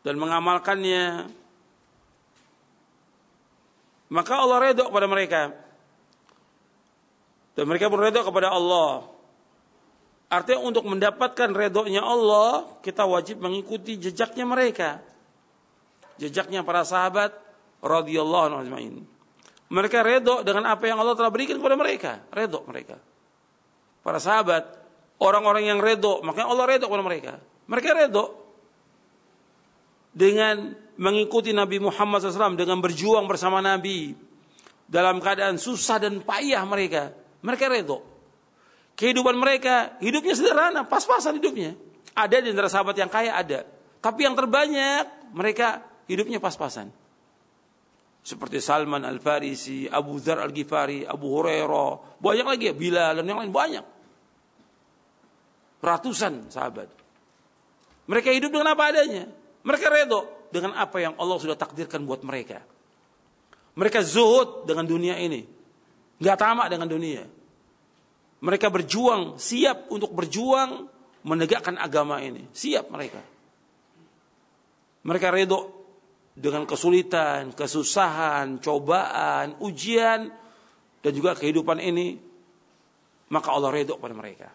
dan mengamalkannya maka Allah redha kepada mereka dan mereka redha kepada Allah. Artinya untuk mendapatkan redhonya Allah kita wajib mengikuti jejaknya mereka. Jejaknya para sahabat radhiyallahu anhum mereka redho dengan apa yang Allah telah berikan kepada mereka. Redho mereka. Para sahabat orang-orang yang redho makanya Allah redho kepada mereka. Mereka redho dengan mengikuti Nabi Muhammad SAW dengan berjuang bersama Nabi dalam keadaan susah dan payah mereka mereka redo kehidupan mereka hidupnya sederhana pas-pasan hidupnya ada di antara sahabat yang kaya ada tapi yang terbanyak mereka hidupnya pas-pasan seperti Salman Al Farisi, Abu Dhar Al Ghifari, Abu Hurairah, banyak lagi ya, Bilal dan yang lain banyak. Ratusan sahabat. Mereka hidup dengan apa adanya. Mereka redo dengan apa yang Allah sudah takdirkan buat mereka. Mereka zuhud dengan dunia ini. Nggak tamak dengan dunia. Mereka berjuang, siap untuk berjuang menegakkan agama ini. Siap mereka. Mereka redo dengan kesulitan, kesusahan, cobaan, ujian, dan juga kehidupan ini. Maka Allah redo pada mereka.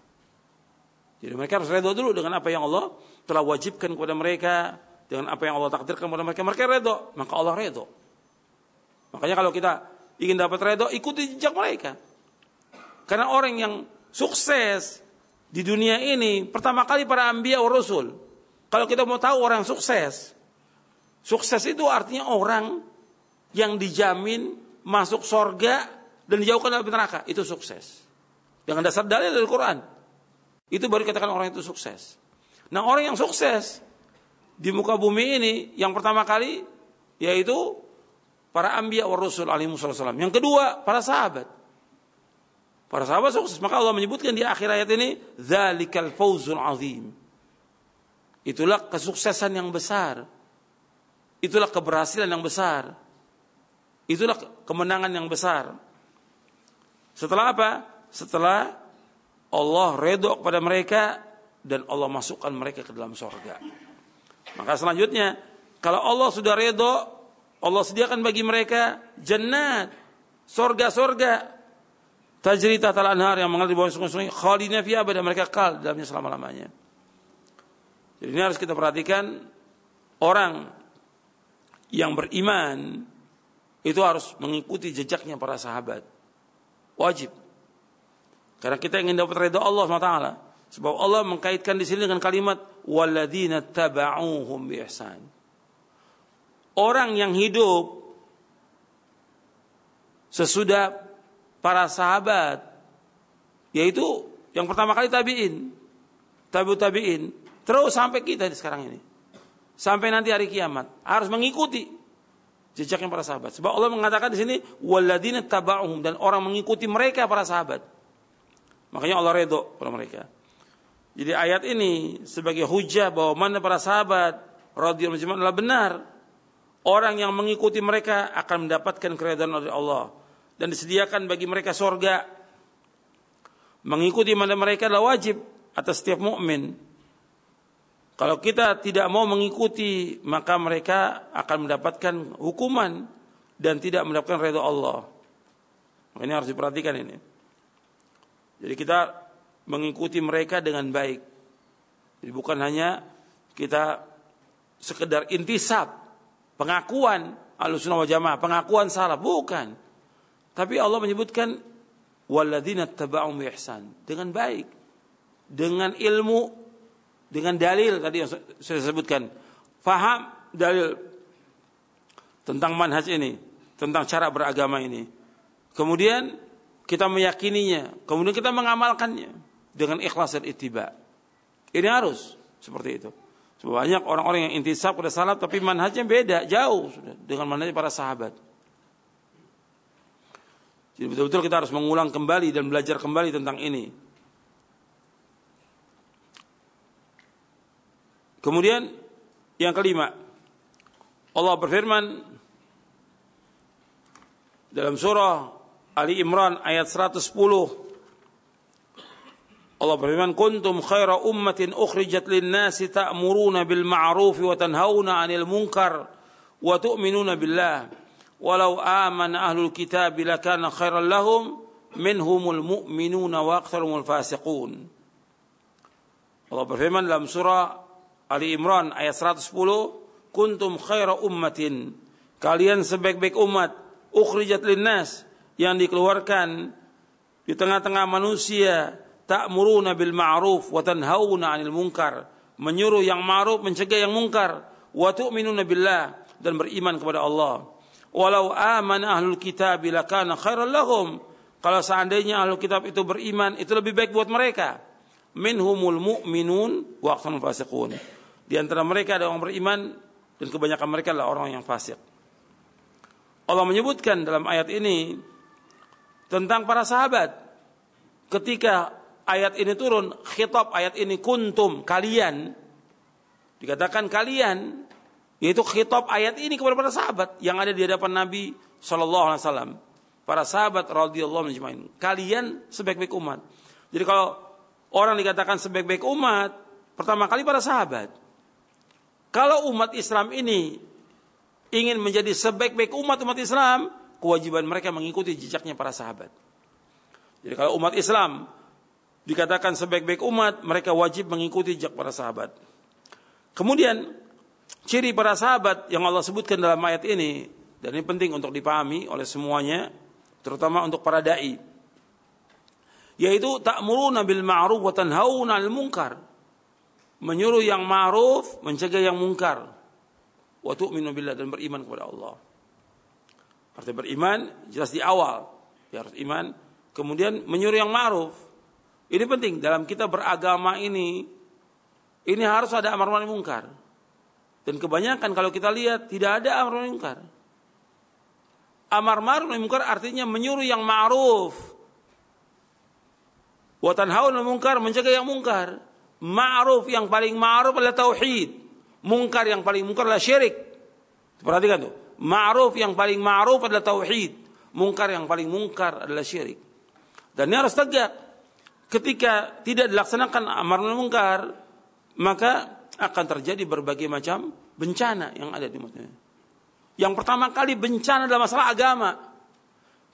Jadi mereka harus redo dulu dengan apa yang Allah telah wajibkan kepada mereka dengan apa yang Allah takdirkan kepada mereka, mereka redo, maka Allah redo. Makanya kalau kita ingin dapat redo, ikuti jejak mereka. Karena orang yang sukses di dunia ini, pertama kali para ambiya wa rasul. Kalau kita mau tahu orang sukses, sukses itu artinya orang yang dijamin masuk sorga dan dijauhkan dari neraka. Itu sukses. Dengan dasar dalil dari Quran. Itu baru katakan orang itu sukses. Nah orang yang sukses di muka bumi ini yang pertama kali yaitu para anbiya wa rasul alaihi wasallam. Yang kedua, para sahabat. Para sahabat sukses. Maka Allah menyebutkan di akhir ayat ini, "Dzalikal fawzul azim." Itulah kesuksesan yang besar. Itulah keberhasilan yang besar. Itulah kemenangan yang besar. Setelah apa? Setelah Allah redho kepada mereka dan Allah masukkan mereka ke dalam sorga. Maka selanjutnya, kalau Allah sudah redho, Allah sediakan bagi mereka jannat, sorga-sorga, tajri tatal anhar yang mengalir di bawah sungai-sungai, khalidina fi abad mereka kal dalamnya selama-lamanya. Jadi ini harus kita perhatikan orang yang beriman itu harus mengikuti jejaknya para sahabat. Wajib. Karena kita ingin dapat redha Allah SWT. Sebab Allah mengkaitkan di sini dengan kalimat walladzina taba'uhum bi ihsan. Orang yang hidup sesudah para sahabat yaitu yang pertama kali tabi'in, tabi'ut tabi'in, terus sampai kita sekarang ini. Sampai nanti hari kiamat harus mengikuti jejaknya para sahabat. Sebab Allah mengatakan di sini walladzina taba'uhum dan orang mengikuti mereka para sahabat. Makanya Allah redho pada mereka. Jadi ayat ini sebagai hujah bahwa mana para sahabat radhiyallahu adalah benar. Orang yang mengikuti mereka akan mendapatkan keridhaan dari Allah dan disediakan bagi mereka sorga. Mengikuti mana mereka adalah wajib atas setiap mukmin. Kalau kita tidak mau mengikuti, maka mereka akan mendapatkan hukuman dan tidak mendapatkan redha Allah. Ini harus diperhatikan ini. Jadi kita mengikuti mereka dengan baik. Jadi bukan hanya kita sekedar intisab, pengakuan Ahlussunnah wal Jamaah, pengakuan salah, bukan. Tapi Allah menyebutkan walladzina taba'um ihsan dengan baik. Dengan ilmu, dengan dalil tadi yang saya sebutkan. Faham dalil tentang manhaj ini, tentang cara beragama ini. Kemudian kita meyakininya, kemudian kita mengamalkannya dengan ikhlas dan ittiba. Ini harus seperti itu. Banyak orang-orang yang intisab pada salaf tapi manhajnya beda, jauh sudah dengan manhaj para sahabat. Jadi betul-betul kita harus mengulang kembali dan belajar kembali tentang ini. Kemudian yang kelima, Allah berfirman dalam surah Ali Imran ayat 110 Allah berfirman kuntum khaira ummatin ukhrijat lin-nasi ta'muruna bil ma'ruf wa tanhauna 'anil munkar wa tu'minuna billah. Walau amana ahlul kitab lakana khairan lahum minhumul mu'minuna wa aktharumul fasiqun. Allah berfirman dalam surah Ali Imran ayat 110 kuntum khaira ummatin. Kalian sebaik-baik umat ukhrijat lin-nas yang dikeluarkan di tengah-tengah manusia ta'muruna bil ma'ruf wa tanhauna 'anil munkar, menyuruh yang ma'ruf, mencegah yang munkar, wa tu'minuna billah dan beriman kepada Allah. Walau amana ahlul kitab lakana khairan lahum. Kalau seandainya ahlul kitab itu beriman, itu lebih baik buat mereka. Minhumul mu'minun wa aktharul fasiqun. Di antara mereka ada orang beriman dan kebanyakan mereka adalah orang yang fasik. Allah menyebutkan dalam ayat ini tentang para sahabat ketika ayat ini turun, khitab ayat ini kuntum kalian dikatakan kalian yaitu khitab ayat ini kepada para sahabat yang ada di hadapan Nabi sallallahu alaihi wasallam. Para sahabat radhiyallahu anhum Kalian sebaik-baik umat. Jadi kalau orang dikatakan sebaik-baik umat, pertama kali para sahabat. Kalau umat Islam ini ingin menjadi sebaik-baik umat umat Islam, kewajiban mereka mengikuti jejaknya para sahabat. Jadi kalau umat Islam dikatakan sebaik-baik umat, mereka wajib mengikuti jejak para sahabat. Kemudian ciri para sahabat yang Allah sebutkan dalam ayat ini dan ini penting untuk dipahami oleh semuanya, terutama untuk para dai. Yaitu ta'muruna bil ma'ruf wa tanhauna 'anil munkar. Menyuruh yang ma'ruf, mencegah yang munkar. Wa tu'minu billah dan beriman kepada Allah. Arti beriman jelas di awal, ya harus iman, kemudian menyuruh yang ma'ruf, ini penting dalam kita beragama ini. Ini harus ada amar ma'ruf mungkar. Dan kebanyakan kalau kita lihat tidak ada amar ma'ruf mungkar. Amar ma'ruf mungkar artinya menyuruh yang ma'ruf. Wa tanhauna mungkar mencegah yang mungkar. Ma'ruf yang paling ma'ruf adalah tauhid. Mungkar yang paling mungkar adalah syirik. Perhatikan tuh. Ma'ruf yang paling ma'ruf adalah tauhid. Mungkar yang paling mungkar adalah syirik. Dan ini harus tegak ketika tidak dilaksanakan amar mungkar maka akan terjadi berbagai macam bencana yang ada di umatnya. Yang pertama kali bencana dalam masalah agama.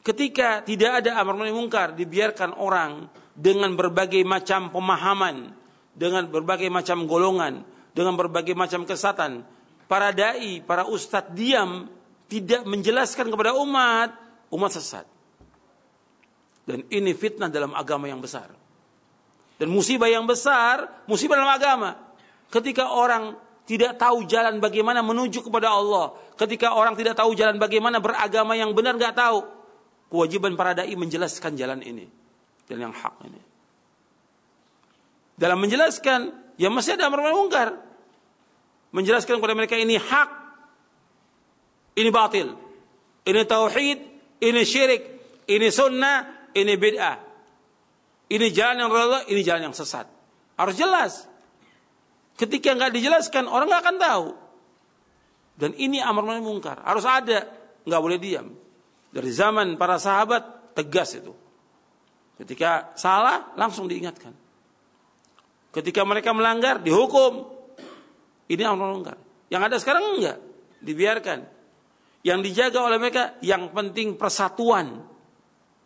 Ketika tidak ada amar mungkar dibiarkan orang dengan berbagai macam pemahaman, dengan berbagai macam golongan, dengan berbagai macam kesatan, para dai, para ustadz diam tidak menjelaskan kepada umat, umat sesat. Dan ini fitnah dalam agama yang besar. Dan musibah yang besar, musibah dalam agama. Ketika orang tidak tahu jalan bagaimana menuju kepada Allah. Ketika orang tidak tahu jalan bagaimana beragama yang benar nggak tahu. Kewajiban para dai menjelaskan jalan ini. Jalan yang hak ini. Dalam menjelaskan, ya masih ada amar mungkar. Menjelaskan kepada mereka ini hak, ini batil, ini tauhid, ini syirik, ini sunnah, ini bid'ah. Ini jalan yang Allah, ini jalan yang sesat. Harus jelas. Ketika nggak dijelaskan, orang nggak akan tahu. Dan ini amar ma'ruf mungkar. Harus ada, nggak boleh diam. Dari zaman para sahabat tegas itu. Ketika salah langsung diingatkan. Ketika mereka melanggar dihukum. Ini amar ma'ruf mungkar. Yang ada sekarang enggak, dibiarkan. Yang dijaga oleh mereka yang penting persatuan.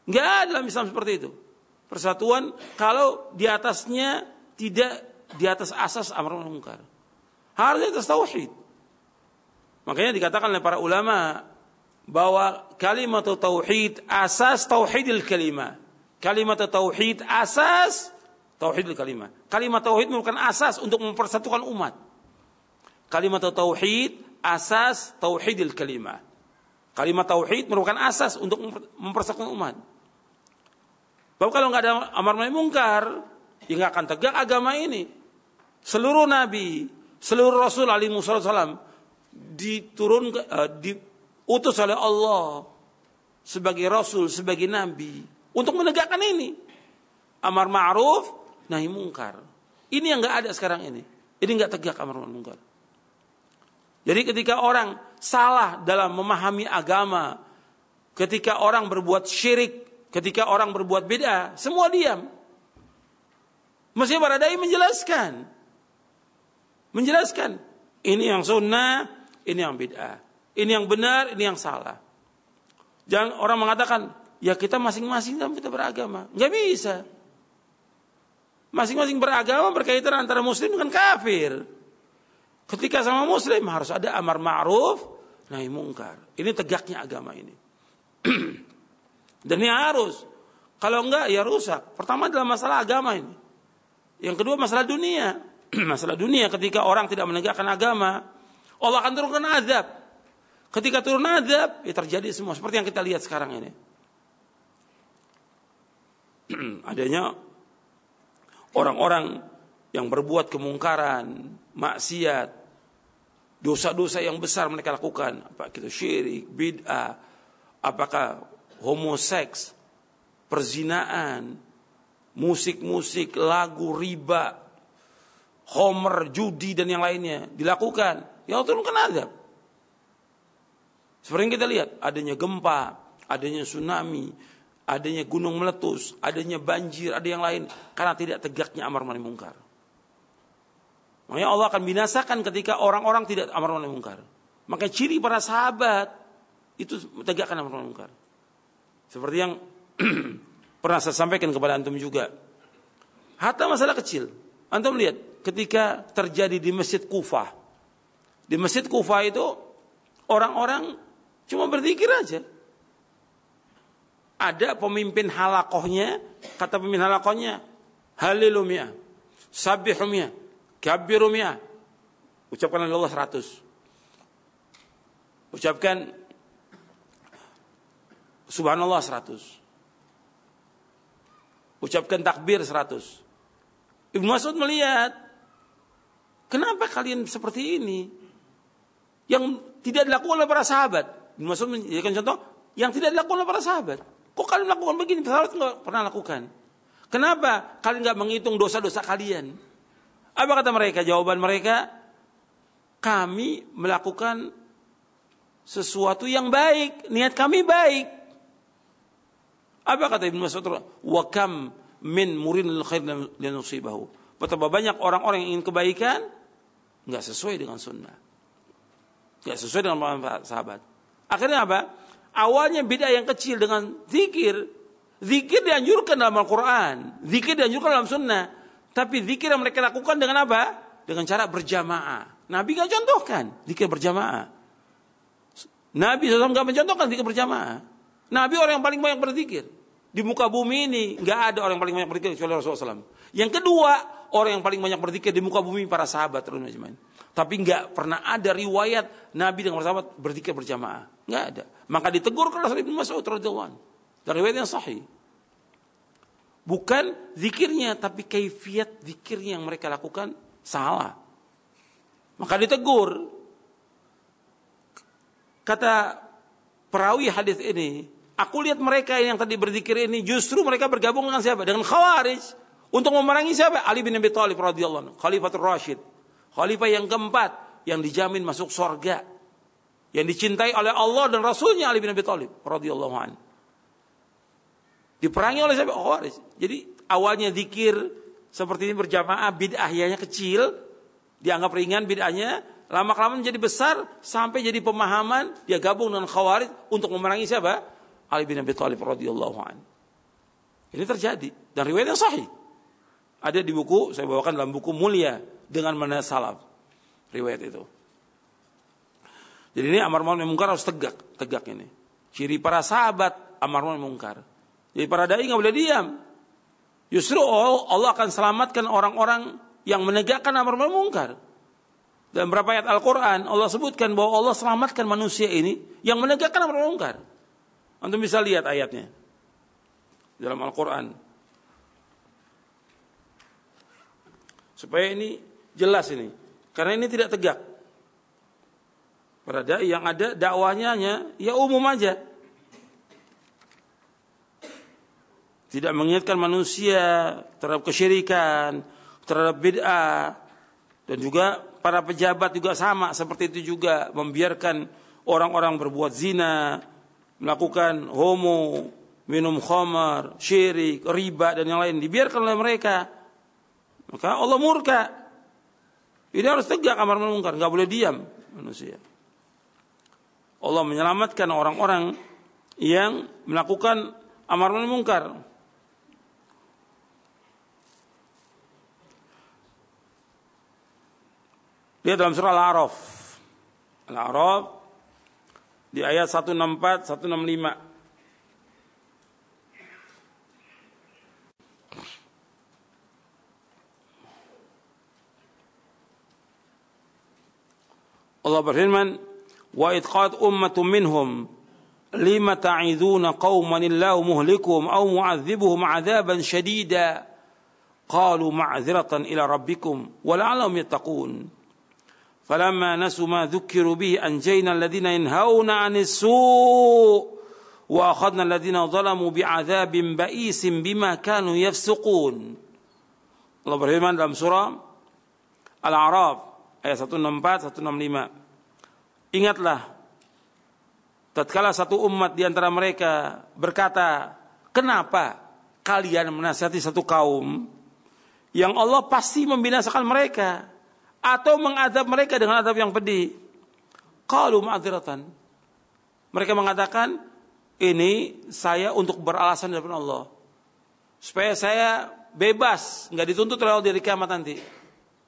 Enggak ada dalam Islam seperti itu persatuan kalau di atasnya tidak di atas asas amar ma'ruf munkar. Harus atas tauhid. Makanya dikatakan oleh para ulama bahwa kalimat tauhid asas tauhidil kalimah. Kalimat tauhid asas tauhidil kalimah. Kalimat tauhid merupakan asas untuk mempersatukan umat. Kalimat tauhid asas tauhidil kalimah. Kalimat tauhid merupakan asas untuk mempersatukan umat. Bahwa kalau nggak ada amar ma'ruf mungkar, ya nggak akan tegak agama ini. Seluruh nabi, seluruh rasul alaihi wasallam diturun uh, diutus oleh Allah sebagai rasul, sebagai nabi untuk menegakkan ini. Amar ma'ruf, nahi mungkar. Ini yang nggak ada sekarang ini. Ini nggak tegak amar ma'ruf mungkar. Jadi ketika orang salah dalam memahami agama, ketika orang berbuat syirik, ketika orang berbuat beda, semua diam. Mesti para dai menjelaskan. Menjelaskan. Ini yang sunnah, ini yang bid'ah. Ini yang benar, ini yang salah. Jangan orang mengatakan, ya kita masing-masing dalam kita beragama. Nggak bisa. Masing-masing beragama berkaitan antara muslim dengan kafir. Ketika sama muslim harus ada amar ma'ruf, nahi mungkar. Ini tegaknya agama ini. *clears throat* Dan ini harus. Kalau enggak ya rusak. Pertama adalah masalah agama ini. Yang kedua masalah dunia. *clears throat* masalah dunia ketika orang tidak menegakkan agama, Allah akan turunkan azab. Ketika turun azab, ya terjadi semua seperti yang kita lihat sekarang ini. *clears throat* Adanya orang-orang yang berbuat kemungkaran, maksiat, dosa-dosa yang besar mereka lakukan, apa itu syirik, bid'ah, apakah homoseks, perzinaan, musik-musik, lagu, riba, homer, judi dan yang lainnya dilakukan ya Allah turunkan azab. Seperti yang kita lihat, adanya gempa, adanya tsunami, adanya gunung meletus, adanya banjir, ada yang lain karena tidak tegaknya amar ma'ruf mungkar. Makanya Allah akan binasakan ketika orang-orang tidak amar ma'ruf mungkar. Maka ciri para sahabat itu tegakkan amar ma'ruf mungkar. Seperti yang *clears throat* pernah saya sampaikan kepada antum juga. Hatta masalah kecil. Antum lihat ketika terjadi di Masjid Kufah di Masjid Kufa itu orang-orang cuma berzikir aja. Ada pemimpin halakohnya, kata pemimpin halakohnya, halilumia, sabihumia, kabirumia. Ucapkan Allah seratus. Ucapkan subhanallah seratus. Ucapkan takbir seratus. Ibnu Mas'ud melihat, kenapa kalian seperti ini? yang tidak dilakukan oleh para sahabat. Maksud menjadikan contoh yang tidak dilakukan oleh para sahabat. Kok kalian melakukan begini? Sahabat nggak pernah lakukan. Kenapa kalian nggak menghitung dosa-dosa kalian? Apa kata mereka? Jawaban mereka, kami melakukan sesuatu yang baik, niat kami baik. Apa kata Ibnu Mas'ud? Wa kam min murinil khair linusibahu. Betapa banyak orang-orang yang ingin kebaikan nggak sesuai dengan sunnah. Tidak sesuai dengan pemahaman sahabat. Akhirnya apa? Awalnya beda yang kecil dengan zikir. Zikir dianjurkan dalam Al-Quran. Zikir dianjurkan dalam sunnah. Tapi zikir yang mereka lakukan dengan apa? Dengan cara berjamaah. Nabi nggak contohkan zikir berjamaah. Nabi SAW nggak mencontohkan zikir berjamaah. Nabi orang yang paling banyak berzikir. Di muka bumi ini nggak ada orang yang paling banyak berzikir kecuali Rasulullah SAW. Yang kedua, orang yang paling banyak berzikir di muka bumi para sahabat. Tapi nggak pernah ada riwayat Nabi dengan sahabat berzikir berjamaah. Nggak ada. Maka ditegur oleh Ibnu Mas'ud radhiyallahu Dari riwayat yang sahih. Bukan zikirnya, tapi kaifiat zikir yang mereka lakukan salah. Maka ditegur. Kata perawi hadis ini, aku lihat mereka yang tadi berzikir ini justru mereka bergabung dengan siapa? Dengan Khawarij. Untuk memerangi siapa? Ali bin Abi Thalib radhiyallahu anhu, Khalifatul Rashid. Khalifah yang keempat yang dijamin masuk surga. Yang dicintai oleh Allah dan Rasulnya Ali bin Abi Thalib radhiyallahu anhu. Diperangi oleh siapa? Khawarij. Jadi awalnya zikir seperti ini berjamaah bid'ahnya kecil, dianggap ringan bid'ahnya, lama kelamaan menjadi besar sampai jadi pemahaman dia gabung dengan Khawarij untuk memerangi siapa? Ali bin Abi Thalib radhiyallahu anhu. Ini terjadi dan riwayat yang sahih. Ada di buku saya bawakan dalam buku mulia dengan mana salaf riwayat itu. Jadi ini amar ma'ruf mungkar harus tegak, tegak ini. Ciri para sahabat amar ma'ruf mungkar. Jadi para dai nggak boleh diam. Justru Allah akan selamatkan orang-orang yang menegakkan amar ma'ruf mungkar. Dan berapa ayat Al-Quran Allah sebutkan bahwa Allah selamatkan manusia ini yang menegakkan amar ma'ruf mungkar. Anda bisa lihat ayatnya dalam Al-Quran. Supaya ini jelas ini. Karena ini tidak tegak. Para dai yang ada dakwahnya hanya ya umum aja. Tidak mengingatkan manusia terhadap kesyirikan, terhadap bid'ah dan juga para pejabat juga sama seperti itu juga membiarkan orang-orang berbuat zina, melakukan homo, minum khamar, syirik, riba dan yang lain dibiarkan oleh mereka. Maka Allah murka. Ini harus tegak amar mungkar, nggak boleh diam manusia. Allah menyelamatkan orang-orang yang melakukan amar mungkar. Lihat dalam surah Al-A'raf. Al-A'raf di ayat 164 165. Allah berfirman, "Wa id qad ummatun minhum lima ta'iduna qauman illahu muhlikuhum aw mu'adzibuhum 'adzaban shadida." قالوا معذرة إلى ربكم ولعلهم يتقون فلما نسوا ما ذكروا به أنجينا الذين ينهون عن السوء وأخذنا الذين ظلموا بعذاب بئيس بما كانوا يفسقون Allah berfirman dalam surah Al-A'raf ayat 164 165. Ingatlah tatkala satu umat di antara mereka berkata, "Kenapa kalian menasihati satu kaum yang Allah pasti membinasakan mereka Atau mengadab mereka dengan adab yang pedih?" Qalu ma'dziratan. Mereka mengatakan, "Ini saya untuk beralasan di Allah." Supaya saya bebas, nggak dituntut oleh dari kiamat nanti.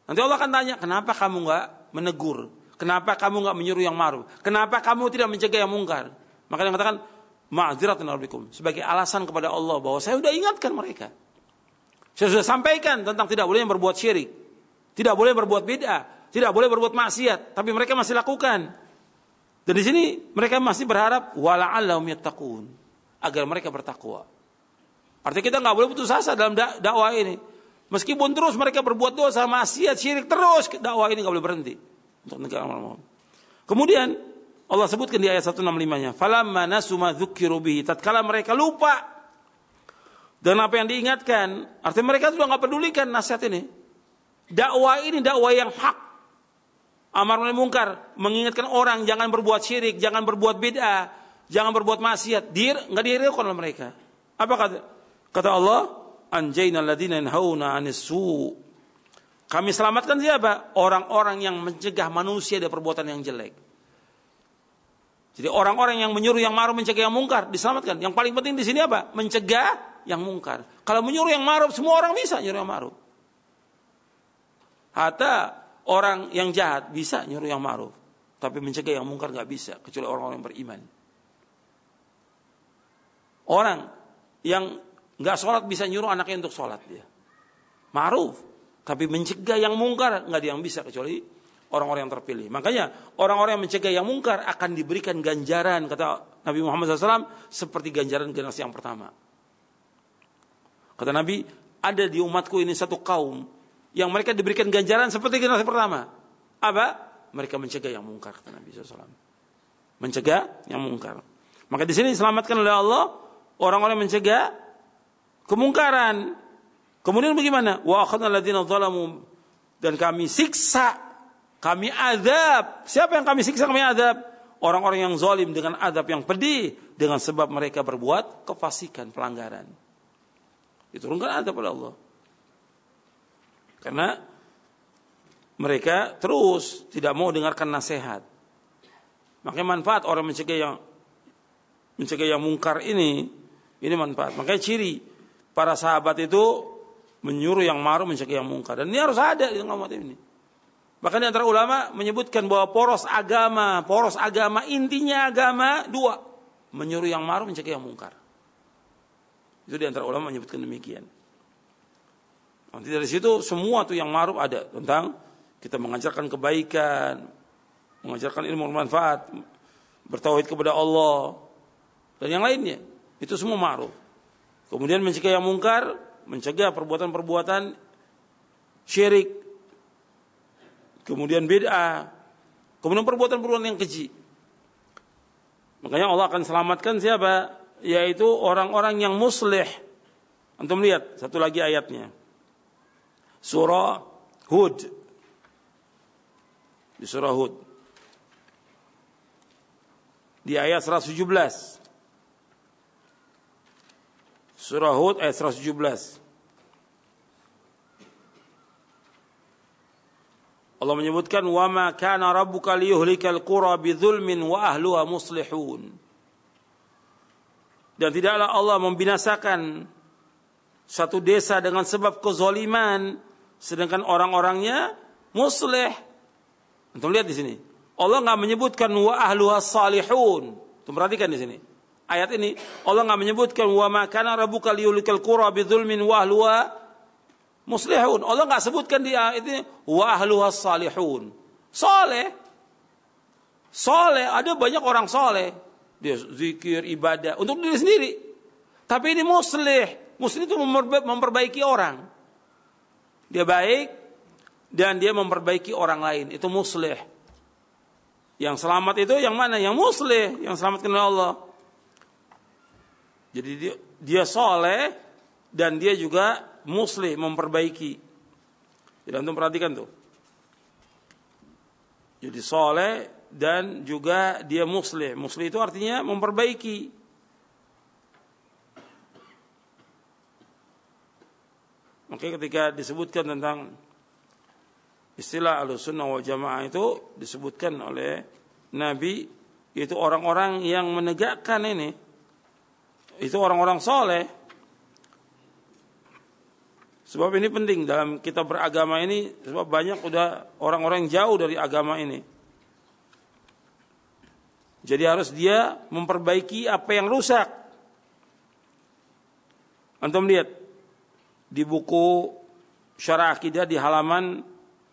Nanti Allah akan tanya, kenapa kamu nggak menegur? Kenapa kamu nggak menyuruh yang maruf? Kenapa kamu tidak mencegah yang mungkar? Maka dia mengatakan, ma'adziratan rabbikum. Sebagai alasan kepada Allah bahwa saya sudah ingatkan mereka. Saya sudah sampaikan tentang tidak boleh berbuat syirik. Tidak boleh berbuat bid'ah. Tidak boleh berbuat maksiat. Tapi mereka masih lakukan. Dan di sini mereka masih berharap wala'allahum yattaqun. Agar mereka bertakwa. Artinya kita nggak boleh putus asa dalam dakwah ini. Meskipun terus mereka berbuat dosa, maksiat, syirik terus dakwah ini nggak boleh berhenti untuk negara Allah. Kemudian Allah sebutkan di ayat 165-nya, "Falamma nasu ma dzukiru bihi." Tatkala mereka lupa dan apa yang diingatkan, artinya mereka sudah nggak pedulikan nasihat ini. Dakwah ini dakwah yang hak. Amar ma'ruf mungkar, mengingatkan orang jangan berbuat syirik, jangan berbuat bid'ah, jangan berbuat maksiat. Dir nggak dihiraukan oleh mereka. Apa kata kata Allah? anjayna alladziina yanhauna. Kami selamatkan siapa? Orang-orang yang mencegah manusia dari perbuatan yang jelek. Jadi orang-orang yang menyuruh yang maruf mencegah yang mungkar diselamatkan. Yang paling penting di sini apa? Mencegah yang mungkar. Kalau menyuruh yang maruf semua orang bisa nyuruh yang maruf. Hatta orang yang jahat bisa nyuruh yang maruf. Tapi mencegah yang mungkar nggak bisa kecuali orang-orang yang beriman. Orang yang Nggak sholat bisa nyuruh anaknya untuk sholat dia. Ma'ruf. Tapi mencegah yang mungkar nggak ada yang bisa kecuali orang-orang yang terpilih. Makanya orang-orang yang mencegah yang mungkar akan diberikan ganjaran kata Nabi Muhammad SAW seperti ganjaran generasi yang pertama. Kata Nabi, ada di umatku ini satu kaum yang mereka diberikan ganjaran seperti generasi pertama. Apa? Mereka mencegah yang mungkar kata Nabi SAW. Mencegah yang mungkar. Maka di sini diselamatkan oleh Allah orang-orang mencegah kemungkaran. Kemudian bagaimana? Wa akhadna alladziina zalamu dan kami siksa, kami azab. Siapa yang kami siksa, kami azab? Orang-orang yang zalim dengan azab yang pedih dengan sebab mereka berbuat kefasikan, pelanggaran. Diturunkan azab oleh Allah. Karena mereka terus tidak mau dengarkan nasihat. Makanya manfaat orang mencegah yang mencegah yang mungkar ini ini manfaat. Makanya ciri para sahabat itu menyuruh yang maruf mencegah yang mungkar. Dan ini harus ada di umat ini. Bahkan di antara ulama menyebutkan bahwa poros agama, poros agama intinya agama dua, menyuruh yang ma'ruf mencegah yang mungkar. Itu di antara ulama menyebutkan demikian. Nanti dari situ semua tuh yang ma'ruf ada tentang kita mengajarkan kebaikan, mengajarkan ilmu bermanfaat, bertauhid kepada Allah dan yang lainnya. Itu semua ma'ruf. Kemudian mencegah yang mungkar, mencegah perbuatan-perbuatan syirik, kemudian bid'ah, kemudian perbuatan-perbuatan yang keji. Makanya Allah akan selamatkan siapa? Yaitu orang-orang yang muslih. Antum lihat satu lagi ayatnya. Surah Hud. Di surah Hud. Di ayat 117. Surah Hud ayat 117. Allah menyebutkan wa ma kana rabbuka liyuhlikal qura bidzulmin wa ahluha muslihun. Dan tidaklah Allah membinasakan satu desa dengan sebab kezoliman sedangkan orang-orangnya muslih. Untuk lihat di sini. Allah nggak menyebutkan wa ahluha salihun. Tuh perhatikan di sini. Ayat ini Allah nggak menyebutkan wa ma kana rabbuka liyuhlikal qura bidzulmin wa ahluha muslihun. Allah nggak sebutkan dia itu wa ahluha salihun. Soleh. Soleh, ada banyak orang soleh. Dia zikir, ibadah untuk diri sendiri. Tapi ini muslih. Muslih itu memperbaiki orang. Dia baik dan dia memperbaiki orang lain. Itu muslih. Yang selamat itu yang mana? Yang muslih, yang selamat oleh Allah. Jadi dia, dia soleh dan dia juga muslih memperbaiki. Jadi antum perhatikan tuh. Jadi soleh dan juga dia muslih. Muslih itu artinya memperbaiki. Makanya ketika disebutkan tentang istilah al-sunnah wal jamaah itu disebutkan oleh Nabi itu orang-orang yang menegakkan ini itu orang-orang soleh Sebab ini penting dalam kita beragama ini sebab banyak udah orang-orang jauh dari agama ini. Jadi harus dia memperbaiki apa yang rusak. Antum lihat di buku Syarah Akidah di halaman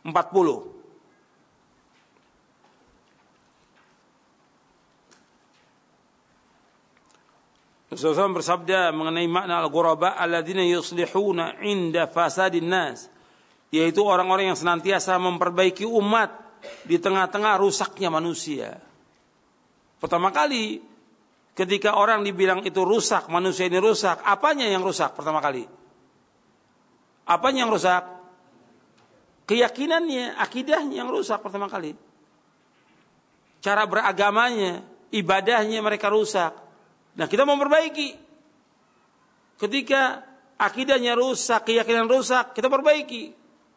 40. Rasulullah bersabda mengenai makna al-ghuraba alladzina yuslihuna inda fasadin nas yaitu orang-orang yang senantiasa memperbaiki umat di tengah-tengah rusaknya manusia. Pertama kali ketika orang dibilang itu rusak, manusia ini rusak, apanya yang rusak pertama kali? Apanya yang rusak? Keyakinannya, akidahnya yang rusak pertama kali. Cara beragamanya, ibadahnya mereka rusak. Nah kita memperbaiki. Ketika akidahnya rusak, keyakinan rusak, kita perbaiki.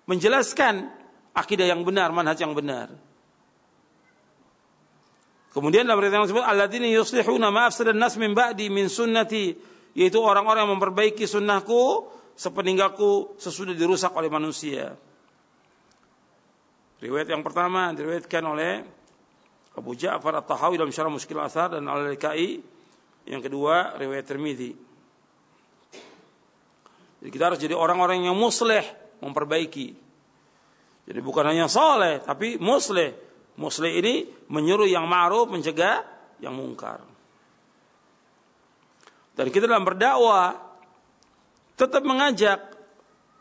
Menjelaskan akidah yang benar, manhaj yang benar. Kemudian dalam riwayat disebut alladzina yuslihuna ma afsadan nas min ba'di min sunnati yaitu orang-orang yang memperbaiki sunnahku sepeninggalku sesudah dirusak oleh manusia. Riwayat yang pertama diriwayatkan oleh Abu Ja'far At-Tahawi dalam Syarah Muskil Asar dan Al-Likai yang kedua riwayat Tirmidzi. Jadi kita harus jadi orang-orang yang musleh, memperbaiki. Jadi bukan hanya soleh, tapi musleh. Musleh ini menyuruh yang ma'ruf, mencegah yang mungkar. Dan kita dalam berdakwah tetap mengajak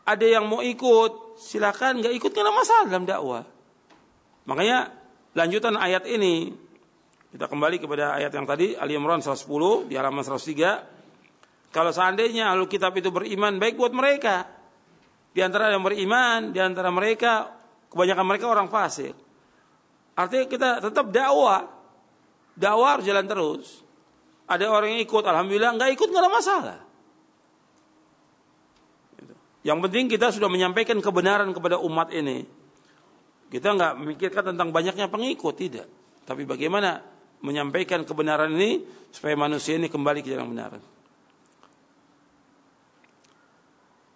ada yang mau ikut, silakan nggak ikut nggak masalah dalam dakwah. Makanya lanjutan ayat ini kita kembali kepada ayat yang tadi Ali Imran 110 di halaman 103. Kalau seandainya ahlu kitab itu beriman baik buat mereka. Di antara yang beriman, di antara mereka kebanyakan mereka orang fasik. Artinya kita tetap dakwah. Dakwah jalan terus. Ada orang yang ikut, alhamdulillah nggak ikut nggak ada masalah. Yang penting kita sudah menyampaikan kebenaran kepada umat ini. Kita nggak memikirkan tentang banyaknya pengikut, tidak. Tapi bagaimana menyampaikan kebenaran ini supaya manusia ini kembali ke jalan benar.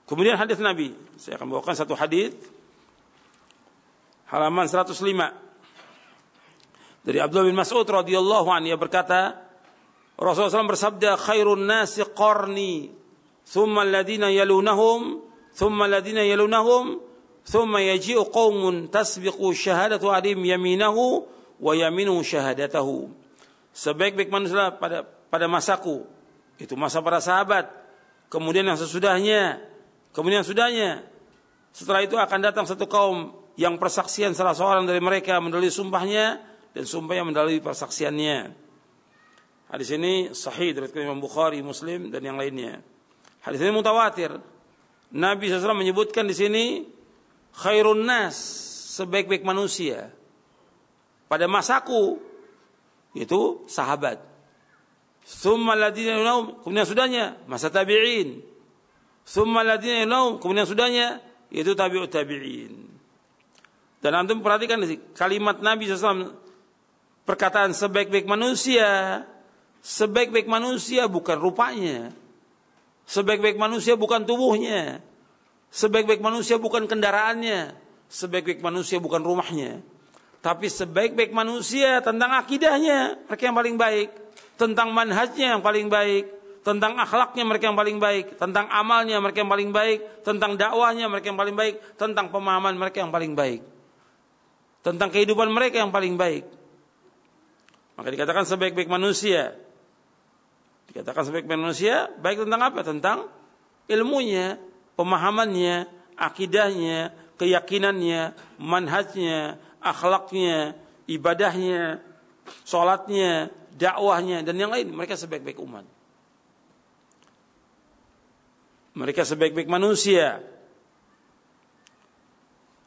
Kemudian hadis Nabi, saya akan bawakan satu hadis. halaman 105. Dari Abdullah bin Mas'ud radhiyallahu anhu ia berkata, Rasulullah SAW bersabda, "Khairun nasi qarni, thumma alladhina yalunahum, thumma alladhina yalunahum, thumma yaji'u qaumun tasbiqu syahadatu adim yaminahu wa yaminu syahadatahu." Sebaik-baik manusia pada pada masaku, itu masa para sahabat, kemudian yang sesudahnya, kemudian yang sudahnya. Setelah itu akan datang satu kaum yang persaksian salah seorang dari mereka mendalui sumpahnya dan sumpah yang mendalui persaksiannya. Hadis ini sahih dari Imam Bukhari, Muslim dan yang lainnya. Hadis ini mutawatir. Nabi SAW menyebutkan di sini khairun nas sebaik-baik manusia pada masaku itu sahabat. Thumma ladina yunawm, kemudian sudahnya masa tabi'in. Thumma ladina yunawm, kemudian sudahnya itu tabi'ut tabi'in. Dan antum perhatikan kalimat Nabi SAW perkataan sebaik-baik manusia Sebaik-baik manusia bukan rupanya. Sebaik-baik manusia bukan tubuhnya. Sebaik-baik manusia bukan kendaraannya. Sebaik-baik manusia bukan rumahnya. Tapi sebaik-baik manusia tentang akidahnya mereka yang paling baik. Tentang manhajnya yang paling baik. Tentang akhlaknya mereka yang paling baik. Tentang amalnya mereka yang paling baik. Tentang dakwahnya mereka yang paling baik. Tentang pemahaman mereka yang paling baik. Tentang kehidupan mereka yang paling baik. Maka dikatakan sebaik-baik manusia Dikatakan sebaik manusia, baik tentang apa? Tentang ilmunya, pemahamannya, akidahnya, keyakinannya, manhajnya, akhlaknya, ibadahnya, sholatnya, dakwahnya, dan yang lain. Mereka sebaik-baik umat. Mereka sebaik-baik manusia.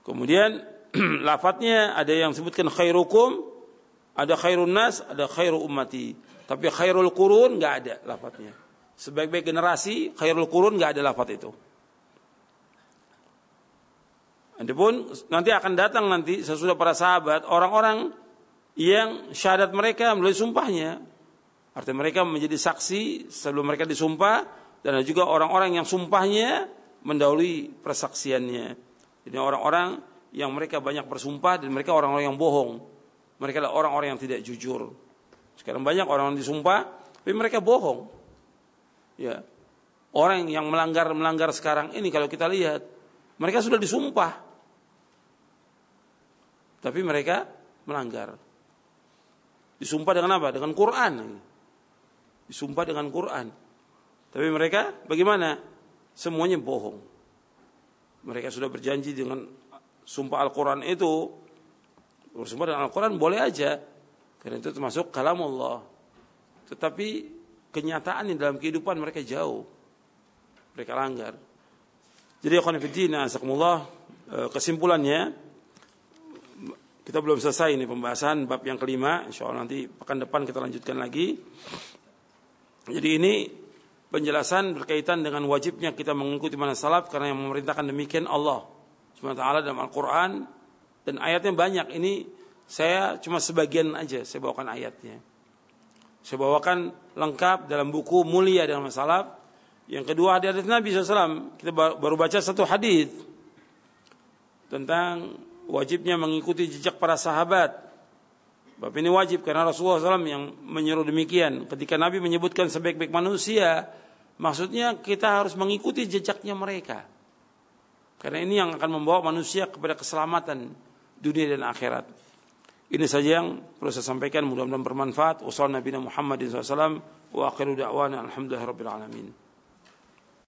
Kemudian *clears throat* lafadznya ada yang sebutkan khairukum, ada khairun nas, ada khairu ummati. Tapi khairul kurun nggak ada lafadznya. Sebaik-baik generasi khairul kurun nggak ada lafadz itu. Adapun nanti akan datang nanti sesudah para sahabat orang-orang yang syahadat mereka melalui sumpahnya. Artinya mereka menjadi saksi sebelum mereka disumpah dan juga orang-orang yang sumpahnya mendahului persaksiannya. Jadi orang-orang yang mereka banyak bersumpah dan mereka orang-orang yang bohong. Mereka adalah orang-orang yang tidak jujur. Sekarang banyak orang yang disumpah, tapi mereka bohong. Ya. Orang yang melanggar melanggar sekarang ini kalau kita lihat, mereka sudah disumpah. Tapi mereka melanggar. Disumpah dengan apa? Dengan Quran. Disumpah dengan Quran. Tapi mereka bagaimana? Semuanya bohong. Mereka sudah berjanji dengan sumpah Al-Quran itu. Bersumpah dengan Al-Quran boleh aja. Karena itu termasuk kalamullah. Tetapi kenyataan di dalam kehidupan mereka jauh. Mereka langgar. Jadi akhwanifidina asakumullah eh, kesimpulannya kita belum selesai ini pembahasan bab yang kelima. Insya Allah nanti pekan depan kita lanjutkan lagi. Jadi ini penjelasan berkaitan dengan wajibnya kita mengikuti mana salaf karena yang memerintahkan demikian Allah SWT dalam Al-Quran dan ayatnya banyak. Ini saya cuma sebagian aja saya bawakan ayatnya. Saya bawakan lengkap dalam buku mulia dalam masalah. Yang kedua hadis Nabi SAW. Kita baru baca satu hadis tentang wajibnya mengikuti jejak para sahabat. Bab ini wajib karena Rasulullah SAW yang menyuruh demikian. Ketika Nabi menyebutkan sebaik-baik manusia, maksudnya kita harus mengikuti jejaknya mereka. Karena ini yang akan membawa manusia kepada keselamatan dunia dan akhirat. Ini saja yang perlu saya sampaikan mudah-mudahan bermanfaat. Wassalamualaikum warahmatullahi wabarakatuh. Wa akhiru da'wana alhamdulillahi rabbil alamin.